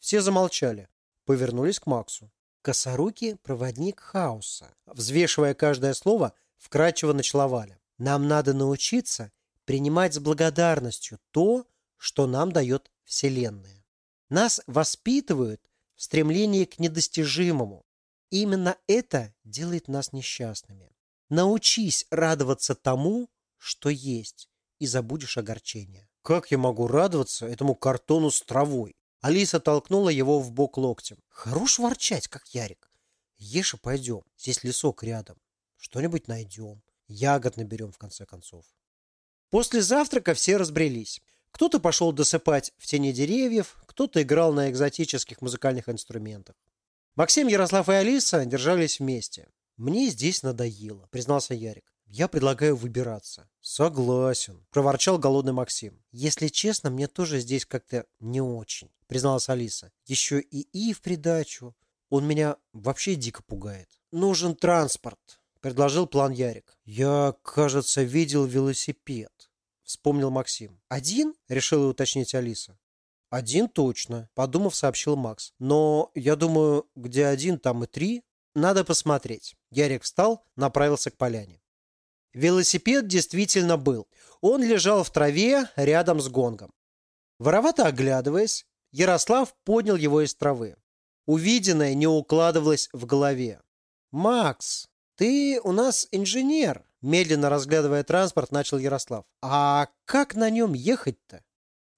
Все замолчали, повернулись к Максу. Косорукий – проводник хаоса. Взвешивая каждое слово, вкрадчиво начала Валя. «Нам надо научиться принимать с благодарностью то, что нам дает Вселенная. Нас воспитывают в стремлении к недостижимому. Именно это делает нас несчастными. Научись радоваться тому, что есть, и забудешь огорчение. Как я могу радоваться этому картону с травой? Алиса толкнула его в бок локтем. Хорош ворчать, как Ярик. Ешь и пойдем. Здесь лесок рядом. Что-нибудь найдем. Ягод наберем, в конце концов. После завтрака все разбрелись. Кто-то пошел досыпать в тени деревьев, кто-то играл на экзотических музыкальных инструментах. Максим, Ярослав и Алиса держались вместе. «Мне здесь надоело», — признался Ярик. «Я предлагаю выбираться». «Согласен», — проворчал голодный Максим. «Если честно, мне тоже здесь как-то не очень», — призналась Алиса. «Еще и И в придачу. Он меня вообще дико пугает». «Нужен транспорт», — предложил план Ярик. «Я, кажется, видел велосипед», — вспомнил Максим. «Один?» — решила уточнить Алиса. «Один точно», — подумав, сообщил Макс. «Но я думаю, где один, там и три. Надо посмотреть». Ярик встал, направился к поляне. Велосипед действительно был. Он лежал в траве рядом с гонгом. Воровато оглядываясь, Ярослав поднял его из травы. Увиденное не укладывалось в голове. «Макс, ты у нас инженер», – медленно разглядывая транспорт, начал Ярослав. «А как на нем ехать-то?»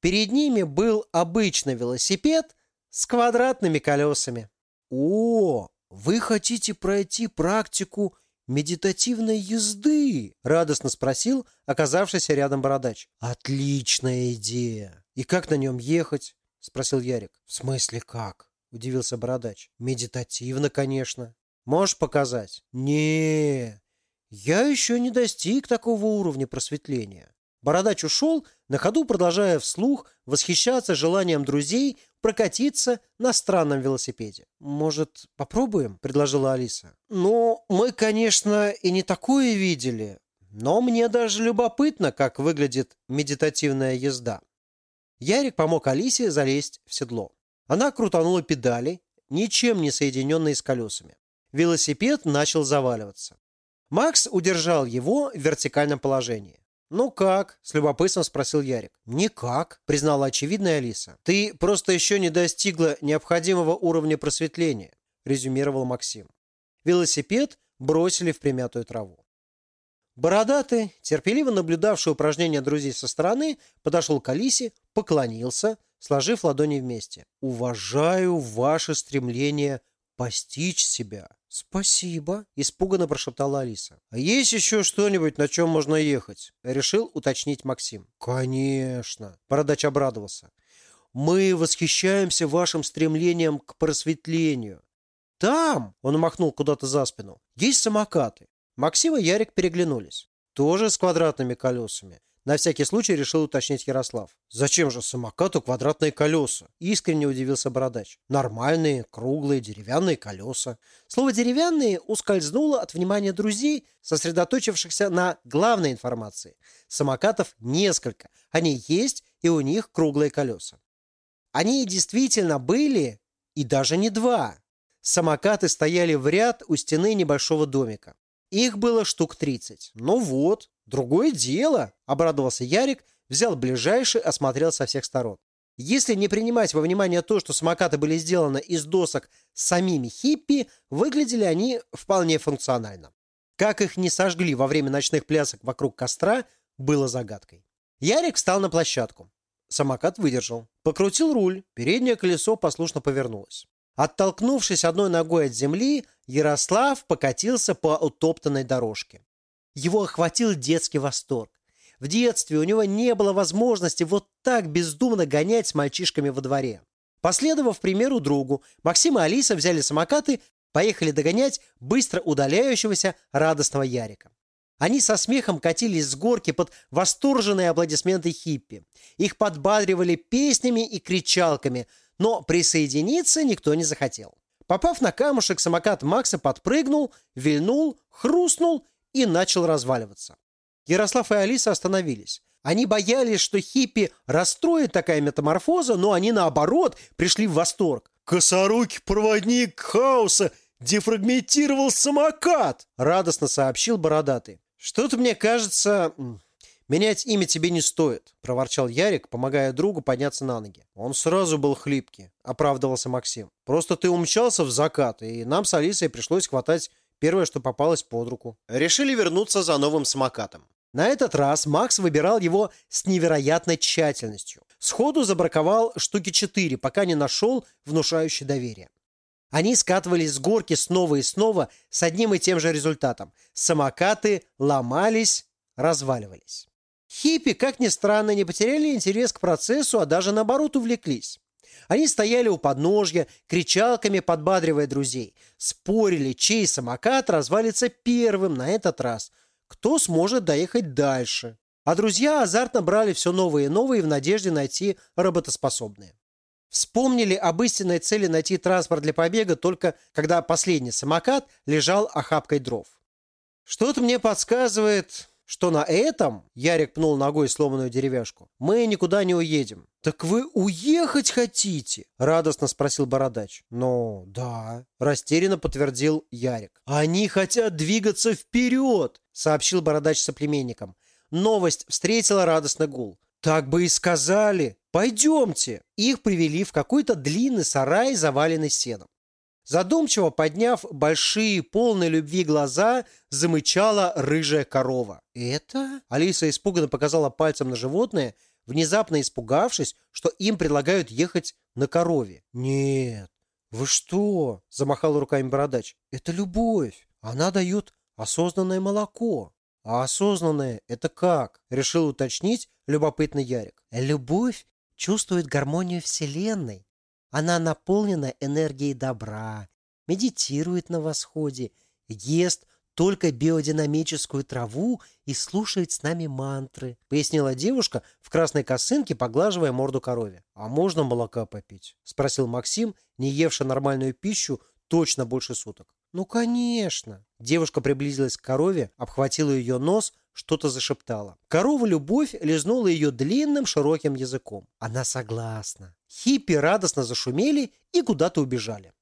Перед ними был обычный велосипед с квадратными колесами. «О, вы хотите пройти практику медитативной езды?» – радостно спросил оказавшийся рядом бородач. «Отличная идея! И как на нем ехать?» – спросил Ярик. «В смысле как?» – удивился бородач. «Медитативно, конечно. Можешь показать?» не я еще не достиг такого уровня просветления». Бородач ушел, на ходу продолжая вслух восхищаться желанием друзей прокатиться на странном велосипеде. «Может, попробуем?» – предложила Алиса. «Ну, мы, конечно, и не такое видели, но мне даже любопытно, как выглядит медитативная езда». Ярик помог Алисе залезть в седло. Она крутанула педали, ничем не соединенные с колесами. Велосипед начал заваливаться. Макс удержал его в вертикальном положении. «Ну как?» – с любопытством спросил Ярик. «Никак», – признала очевидная Алиса. «Ты просто еще не достигла необходимого уровня просветления», – резюмировал Максим. Велосипед бросили в примятую траву. Бородатый, терпеливо наблюдавший упражнения друзей со стороны, подошел к Алисе, поклонился, сложив ладони вместе. «Уважаю ваше стремление постичь себя. Спасибо, испуганно прошептала Алиса. А есть еще что-нибудь, на чем можно ехать? Решил уточнить Максим. Конечно, Бородач обрадовался. Мы восхищаемся вашим стремлением к просветлению. Там, он махнул куда-то за спину, есть самокаты. Максим и Ярик переглянулись. Тоже с квадратными колесами. На всякий случай решил уточнить Ярослав. «Зачем же самокату квадратные колеса?» Искренне удивился Бородач. «Нормальные, круглые, деревянные колеса». Слово «деревянные» ускользнуло от внимания друзей, сосредоточившихся на главной информации. Самокатов несколько. Они есть, и у них круглые колеса. Они действительно были, и даже не два. Самокаты стояли в ряд у стены небольшого домика. Их было штук 30. Ну вот, другое дело, обрадовался Ярик, взял ближайший, осмотрел со всех сторон. Если не принимать во внимание то, что самокаты были сделаны из досок самими хиппи, выглядели они вполне функционально. Как их не сожгли во время ночных плясок вокруг костра, было загадкой. Ярик встал на площадку. Самокат выдержал. Покрутил руль, переднее колесо послушно повернулось. Оттолкнувшись одной ногой от земли, Ярослав покатился по утоптанной дорожке. Его охватил детский восторг. В детстве у него не было возможности вот так бездумно гонять с мальчишками во дворе. Последовав примеру другу, Максим и Алиса взяли самокаты, поехали догонять быстро удаляющегося радостного Ярика. Они со смехом катились с горки под восторженные аплодисменты хиппи. Их подбадривали песнями и кричалками – но присоединиться никто не захотел. Попав на камушек, самокат Макса подпрыгнул, вильнул, хрустнул и начал разваливаться. Ярослав и Алиса остановились. Они боялись, что хиппи расстроит такая метаморфоза, но они, наоборот, пришли в восторг. «Косорукий проводник хаоса дефрагментировал самокат!» – радостно сообщил Бородатый. «Что-то мне кажется, «Менять имя тебе не стоит», – проворчал Ярик, помогая другу подняться на ноги. «Он сразу был хлипкий», – оправдывался Максим. «Просто ты умчался в закат, и нам с Алисой пришлось хватать первое, что попалось под руку». Решили вернуться за новым самокатом. На этот раз Макс выбирал его с невероятной тщательностью. Сходу забраковал штуки четыре, пока не нашел внушающее доверие. Они скатывались с горки снова и снова с одним и тем же результатом. Самокаты ломались, разваливались. Хиппи, как ни странно, не потеряли интерес к процессу, а даже наоборот увлеклись. Они стояли у подножья, кричалками подбадривая друзей. Спорили, чей самокат развалится первым на этот раз. Кто сможет доехать дальше. А друзья азартно брали все новые и новые в надежде найти работоспособные. Вспомнили об истинной цели найти транспорт для побега только когда последний самокат лежал охапкой дров. Что-то мне подсказывает, что на этом, Ярик пнул ногой сломанную деревяшку, мы никуда не уедем. «Так вы уехать хотите?» – радостно спросил Бородач. «Ну, да», – растерянно подтвердил Ярик. «Они хотят двигаться вперед!» – сообщил Бородач соплеменникам. Новость встретила радостный гул. «Так бы и сказали! Пойдемте!» Их привели в какой-то длинный сарай, заваленный сеном. Задумчиво подняв большие, полные любви глаза, замычала рыжая корова. «Это?» Алиса испуганно показала пальцем на животное, внезапно испугавшись, что им предлагают ехать на корове. «Нет, вы что?» – замахал руками бородач. «Это любовь. Она дает осознанное молоко». «А осознанное – это как?» – решил уточнить любопытный Ярик. «Любовь чувствует гармонию Вселенной она наполнена энергией добра, медитирует на восходе, ест только биодинамическую траву и слушает с нами мантры», — пояснила девушка в красной косынке, поглаживая морду корове. «А можно молока попить?» — спросил Максим, не евший нормальную пищу точно больше суток. «Ну, конечно!» Девушка приблизилась к корове, обхватила ее нос, что-то зашептала. Корова Любовь лизнула ее длинным широким языком. Она согласна. Хиппи радостно зашумели и куда-то убежали.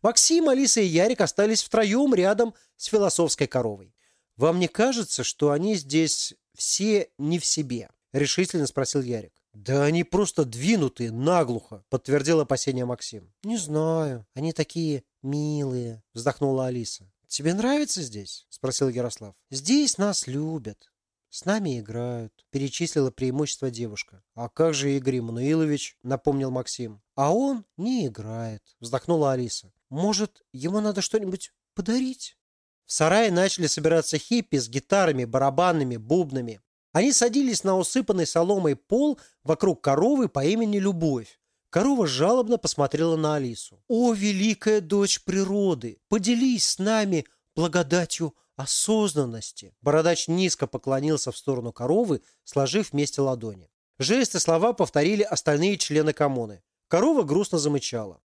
Максим, Алиса и Ярик остались втроем рядом с философской коровой. «Вам не кажется, что они здесь все не в себе?» – решительно спросил Ярик. «Да они просто двинутые наглухо», – подтвердил опасение Максим. «Не знаю, они такие милые», – вздохнула Алиса. «Тебе нравится здесь?» – спросил Ярослав. «Здесь нас любят. С нами играют», – перечислила преимущество девушка. «А как же Игорь Мануилович?» – напомнил Максим. «А он не играет», – вздохнула Алиса. «Может, ему надо что-нибудь подарить?» В сарае начали собираться хиппи с гитарами, барабанами, бубнами. Они садились на усыпанный соломой пол вокруг коровы по имени Любовь. Корова жалобно посмотрела на Алису. «О, великая дочь природы, поделись с нами благодатью осознанности!» Бородач низко поклонился в сторону коровы, сложив вместе ладони. Жесты слова повторили остальные члены коммуны. Корова грустно замычала.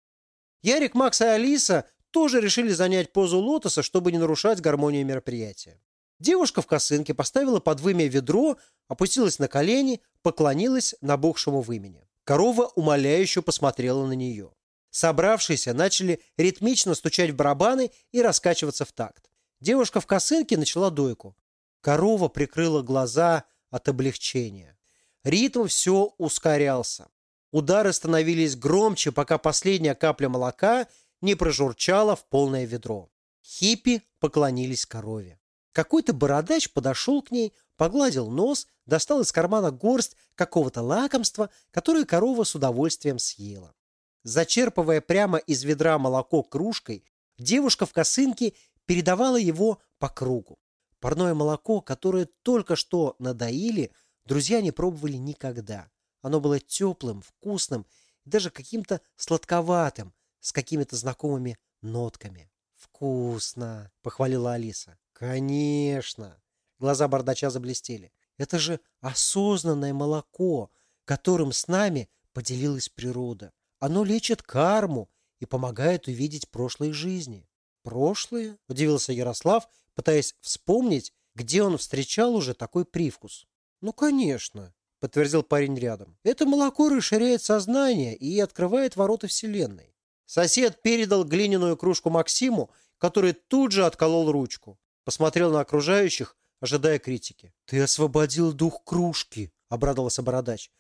Ярик, Макс и Алиса тоже решили занять позу лотоса, чтобы не нарушать гармонию мероприятия. Девушка в косынке поставила под вымя ведро, опустилась на колени, поклонилась набухшему вымени. Корова умоляюще посмотрела на нее. Собравшиеся начали ритмично стучать в барабаны и раскачиваться в такт. Девушка в косынке начала дойку. Корова прикрыла глаза от облегчения. Ритм все ускорялся. Удары становились громче, пока последняя капля молока не прожурчала в полное ведро. Хиппи поклонились корове. Какой-то бородач подошел к ней, погладил нос, достал из кармана горсть какого-то лакомства, которое корова с удовольствием съела. Зачерпывая прямо из ведра молоко кружкой, девушка в косынке передавала его по кругу. Парное молоко, которое только что надоили, друзья не пробовали никогда. Оно было теплым, вкусным даже каким-то сладковатым, с какими-то знакомыми нотками. «Вкусно!» – похвалила Алиса. «Конечно!» Глаза бардача заблестели. Это же осознанное молоко, которым с нами поделилась природа. Оно лечит карму и помогает увидеть прошлые жизни. Прошлые? Удивился Ярослав, пытаясь вспомнить, где он встречал уже такой привкус. Ну, конечно, подтвердил парень рядом. Это молоко расширяет сознание и открывает ворота Вселенной. Сосед передал глиняную кружку Максиму, который тут же отколол ручку. Посмотрел на окружающих ожидая критики. «Ты освободил дух кружки», — обрадовался Бородач.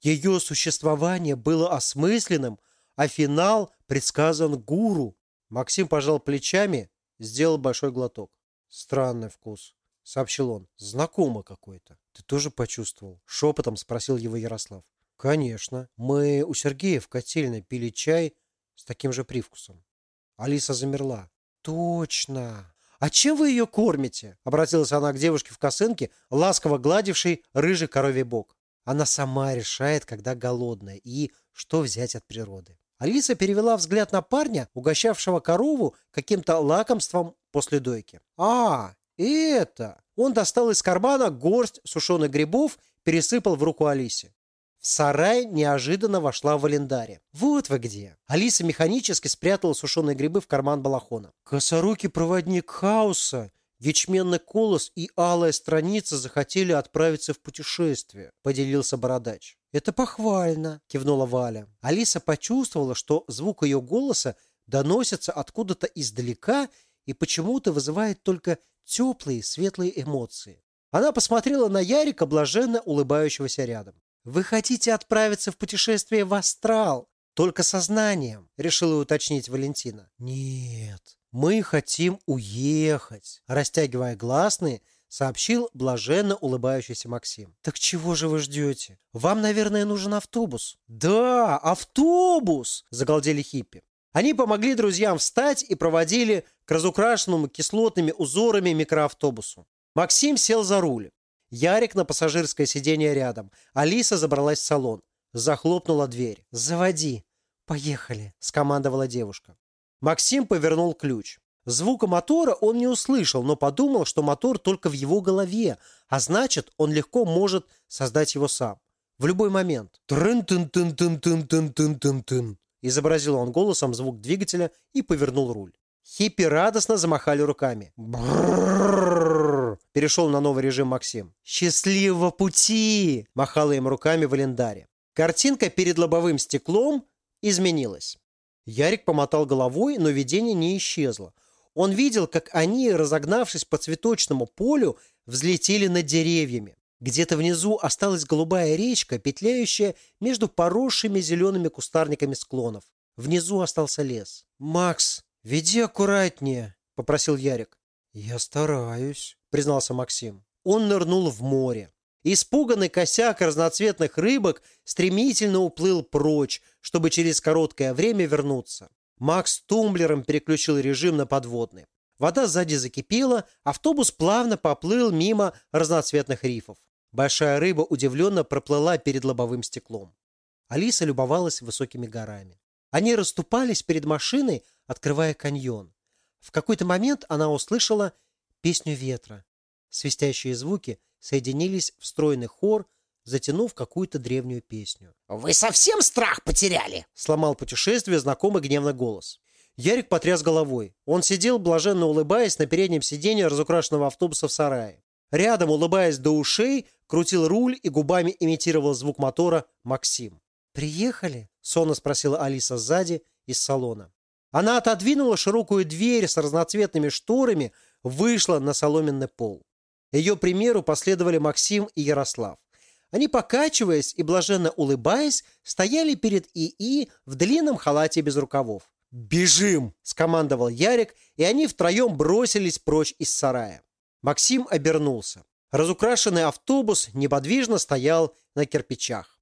«Ее существование было осмысленным, а финал предсказан гуру». Максим пожал плечами, сделал большой глоток. «Странный вкус», — сообщил он. «Знакомо какой-то». «Ты тоже почувствовал?» — шепотом спросил его Ярослав. «Конечно. Мы у Сергея в котельной пили чай с таким же привкусом». Алиса замерла. «Точно! «А чем вы ее кормите?» — обратилась она к девушке в косынке, ласково гладившей рыжий коровий бок. Она сама решает, когда голодная, и что взять от природы. Алиса перевела взгляд на парня, угощавшего корову каким-то лакомством после дойки. «А, это!» Он достал из кармана горсть сушеных грибов, пересыпал в руку Алисе. В сарай неожиданно вошла Валендария. «Вот вы где!» Алиса механически спрятала сушеные грибы в карман балахона. Косорукий проводник хаоса, ячменный колос и алая страница захотели отправиться в путешествие, поделился бородач. «Это похвально», – кивнула Валя. Алиса почувствовала, что звук ее голоса доносится откуда-то издалека и почему-то вызывает только теплые, светлые эмоции. Она посмотрела на Ярика, блаженно улыбающегося рядом. «Вы хотите отправиться в путешествие в астрал, только сознанием», — решила уточнить Валентина. «Нет, мы хотим уехать», — растягивая гласные, сообщил блаженно улыбающийся Максим. «Так чего же вы ждете? Вам, наверное, нужен автобус». «Да, автобус!» – загалдели хиппи. Они помогли друзьям встать и проводили к разукрашенному кислотными узорами микроавтобусу. Максим сел за руль. Ярик на пассажирское сиденье рядом. Алиса забралась в салон. Захлопнула дверь. «Заводи. Поехали», – скомандовала девушка. Максим повернул ключ. Звука мотора он не услышал, но подумал, что мотор только в его голове, а значит, он легко может создать его сам. В любой момент. «Трын-тын-тын-тын-тын-тын-тын-тын», изобразил он голосом звук двигателя и повернул руль. Хиппи радостно замахали руками. Брррррр, перешел на новый режим Максим. «Счастливого пути!» – махала им руками в Валендаре. Картинка перед лобовым стеклом изменилась. Ярик помотал головой, но видение не исчезло. Он видел, как они, разогнавшись по цветочному полю, взлетели над деревьями. Где-то внизу осталась голубая речка, петляющая между поросшими зелеными кустарниками склонов. Внизу остался лес. «Макс, веди аккуратнее», — попросил Ярик. «Я стараюсь», — признался Максим. Он нырнул в море. Испуганный косяк разноцветных рыбок стремительно уплыл прочь, чтобы через короткое время вернуться. Макс тумблером переключил режим на подводный. Вода сзади закипела, автобус плавно поплыл мимо разноцветных рифов. Большая рыба удивленно проплыла перед лобовым стеклом. Алиса любовалась высокими горами. Они расступались перед машиной, открывая каньон. В какой-то момент она услышала песню ветра. Свистящие звуки соединились в стройный хор, затянув какую-то древнюю песню. «Вы совсем страх потеряли?» — сломал путешествие знакомый гневный голос. Ярик потряс головой. Он сидел, блаженно улыбаясь, на переднем сиденье разукрашенного автобуса в сарае. Рядом, улыбаясь до ушей, крутил руль и губами имитировал звук мотора Максим. «Приехали?» — сонно спросила Алиса сзади, из салона. Она отодвинула широкую дверь с разноцветными шторами, вышла на соломенный пол. Ее примеру последовали Максим и Ярослав. Они, покачиваясь и блаженно улыбаясь, стояли перед ИИ в длинном халате без рукавов. «Бежим!» – скомандовал Ярик, и они втроем бросились прочь из сарая. Максим обернулся. Разукрашенный автобус неподвижно стоял на кирпичах.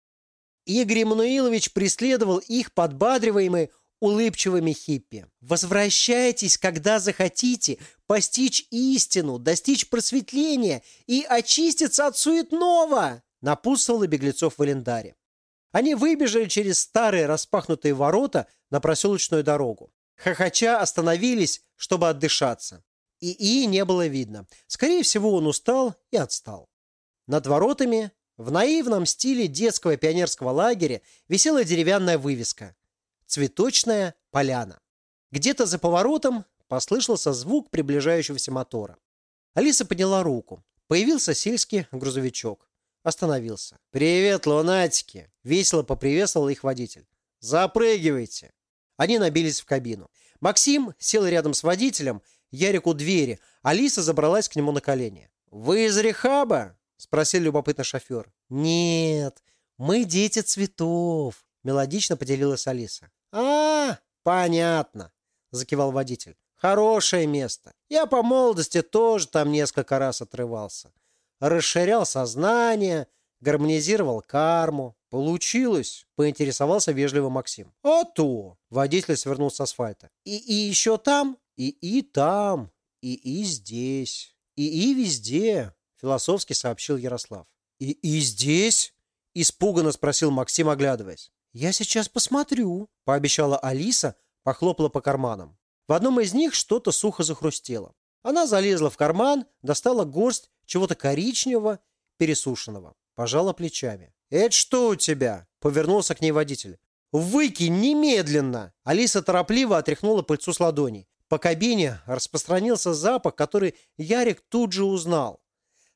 Игорь Эммануилович преследовал их, подбадриваемый улыбчивыми хиппи. «Возвращайтесь, когда захотите, постичь истину, достичь просветления и очиститься от суетного!» напутствовал беглецов в Элендаре. Они выбежали через старые распахнутые ворота на проселочную дорогу. Хохоча остановились, чтобы отдышаться. И И не было видно. Скорее всего, он устал и отстал. Над воротами, в наивном стиле детского пионерского лагеря, висела деревянная вывеска «Цветочная поляна». Где-то за поворотом послышался звук приближающегося мотора. Алиса подняла руку. Появился сельский грузовичок. Остановился. «Привет, лунатики!» – весело поприветствовал их водитель. «Запрыгивайте!» Они набились в кабину. Максим сел рядом с водителем – Ярик у двери. Алиса забралась к нему на колени. «Вы из Рехаба?» – спросил любопытный шофер. «Нет, мы дети цветов», – мелодично поделилась Алиса. «А, понятно», – закивал водитель. «Хорошее место. Я по молодости тоже там несколько раз отрывался. Расширял сознание, гармонизировал карму. Получилось?» – поинтересовался вежливо Максим. «А то!» – водитель свернул с асфальта. «И, и еще там?» И и там, И и здесь, и и везде, философски сообщил Ярослав. И и здесь? Испуганно спросил Максим, оглядываясь. «Я сейчас посмотрю», – пообещала Алиса, похлопала по карманам. В одном из них что-то сухо захрустело. Она залезла в карман, достала горсть чего-то коричневого, пересушенного. Пожала плечами. «Это что у тебя?» – повернулся к ней водитель. «Выкинь немедленно!» Алиса торопливо отряхнула пыльцу с ладоней. По кабине распространился запах, который Ярик тут же узнал.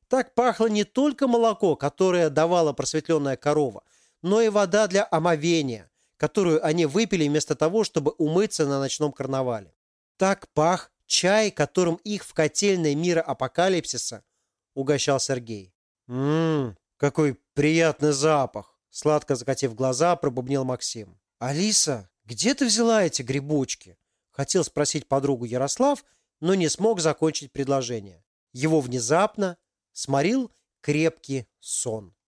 Так пахло не только молоко, которое давала просветленная корова, но и вода для омовения, которую они выпили вместо того, чтобы умыться на ночном карнавале. Так пах чай, которым их в котельной мира апокалипсиса угощал Сергей. «Ммм, какой приятный запах!» Сладко закатив глаза, пробубнил Максим. «Алиса, где ты взяла эти грибочки?» Хотел спросить подругу Ярослав, но не смог закончить предложение. Его внезапно сморил крепкий сон.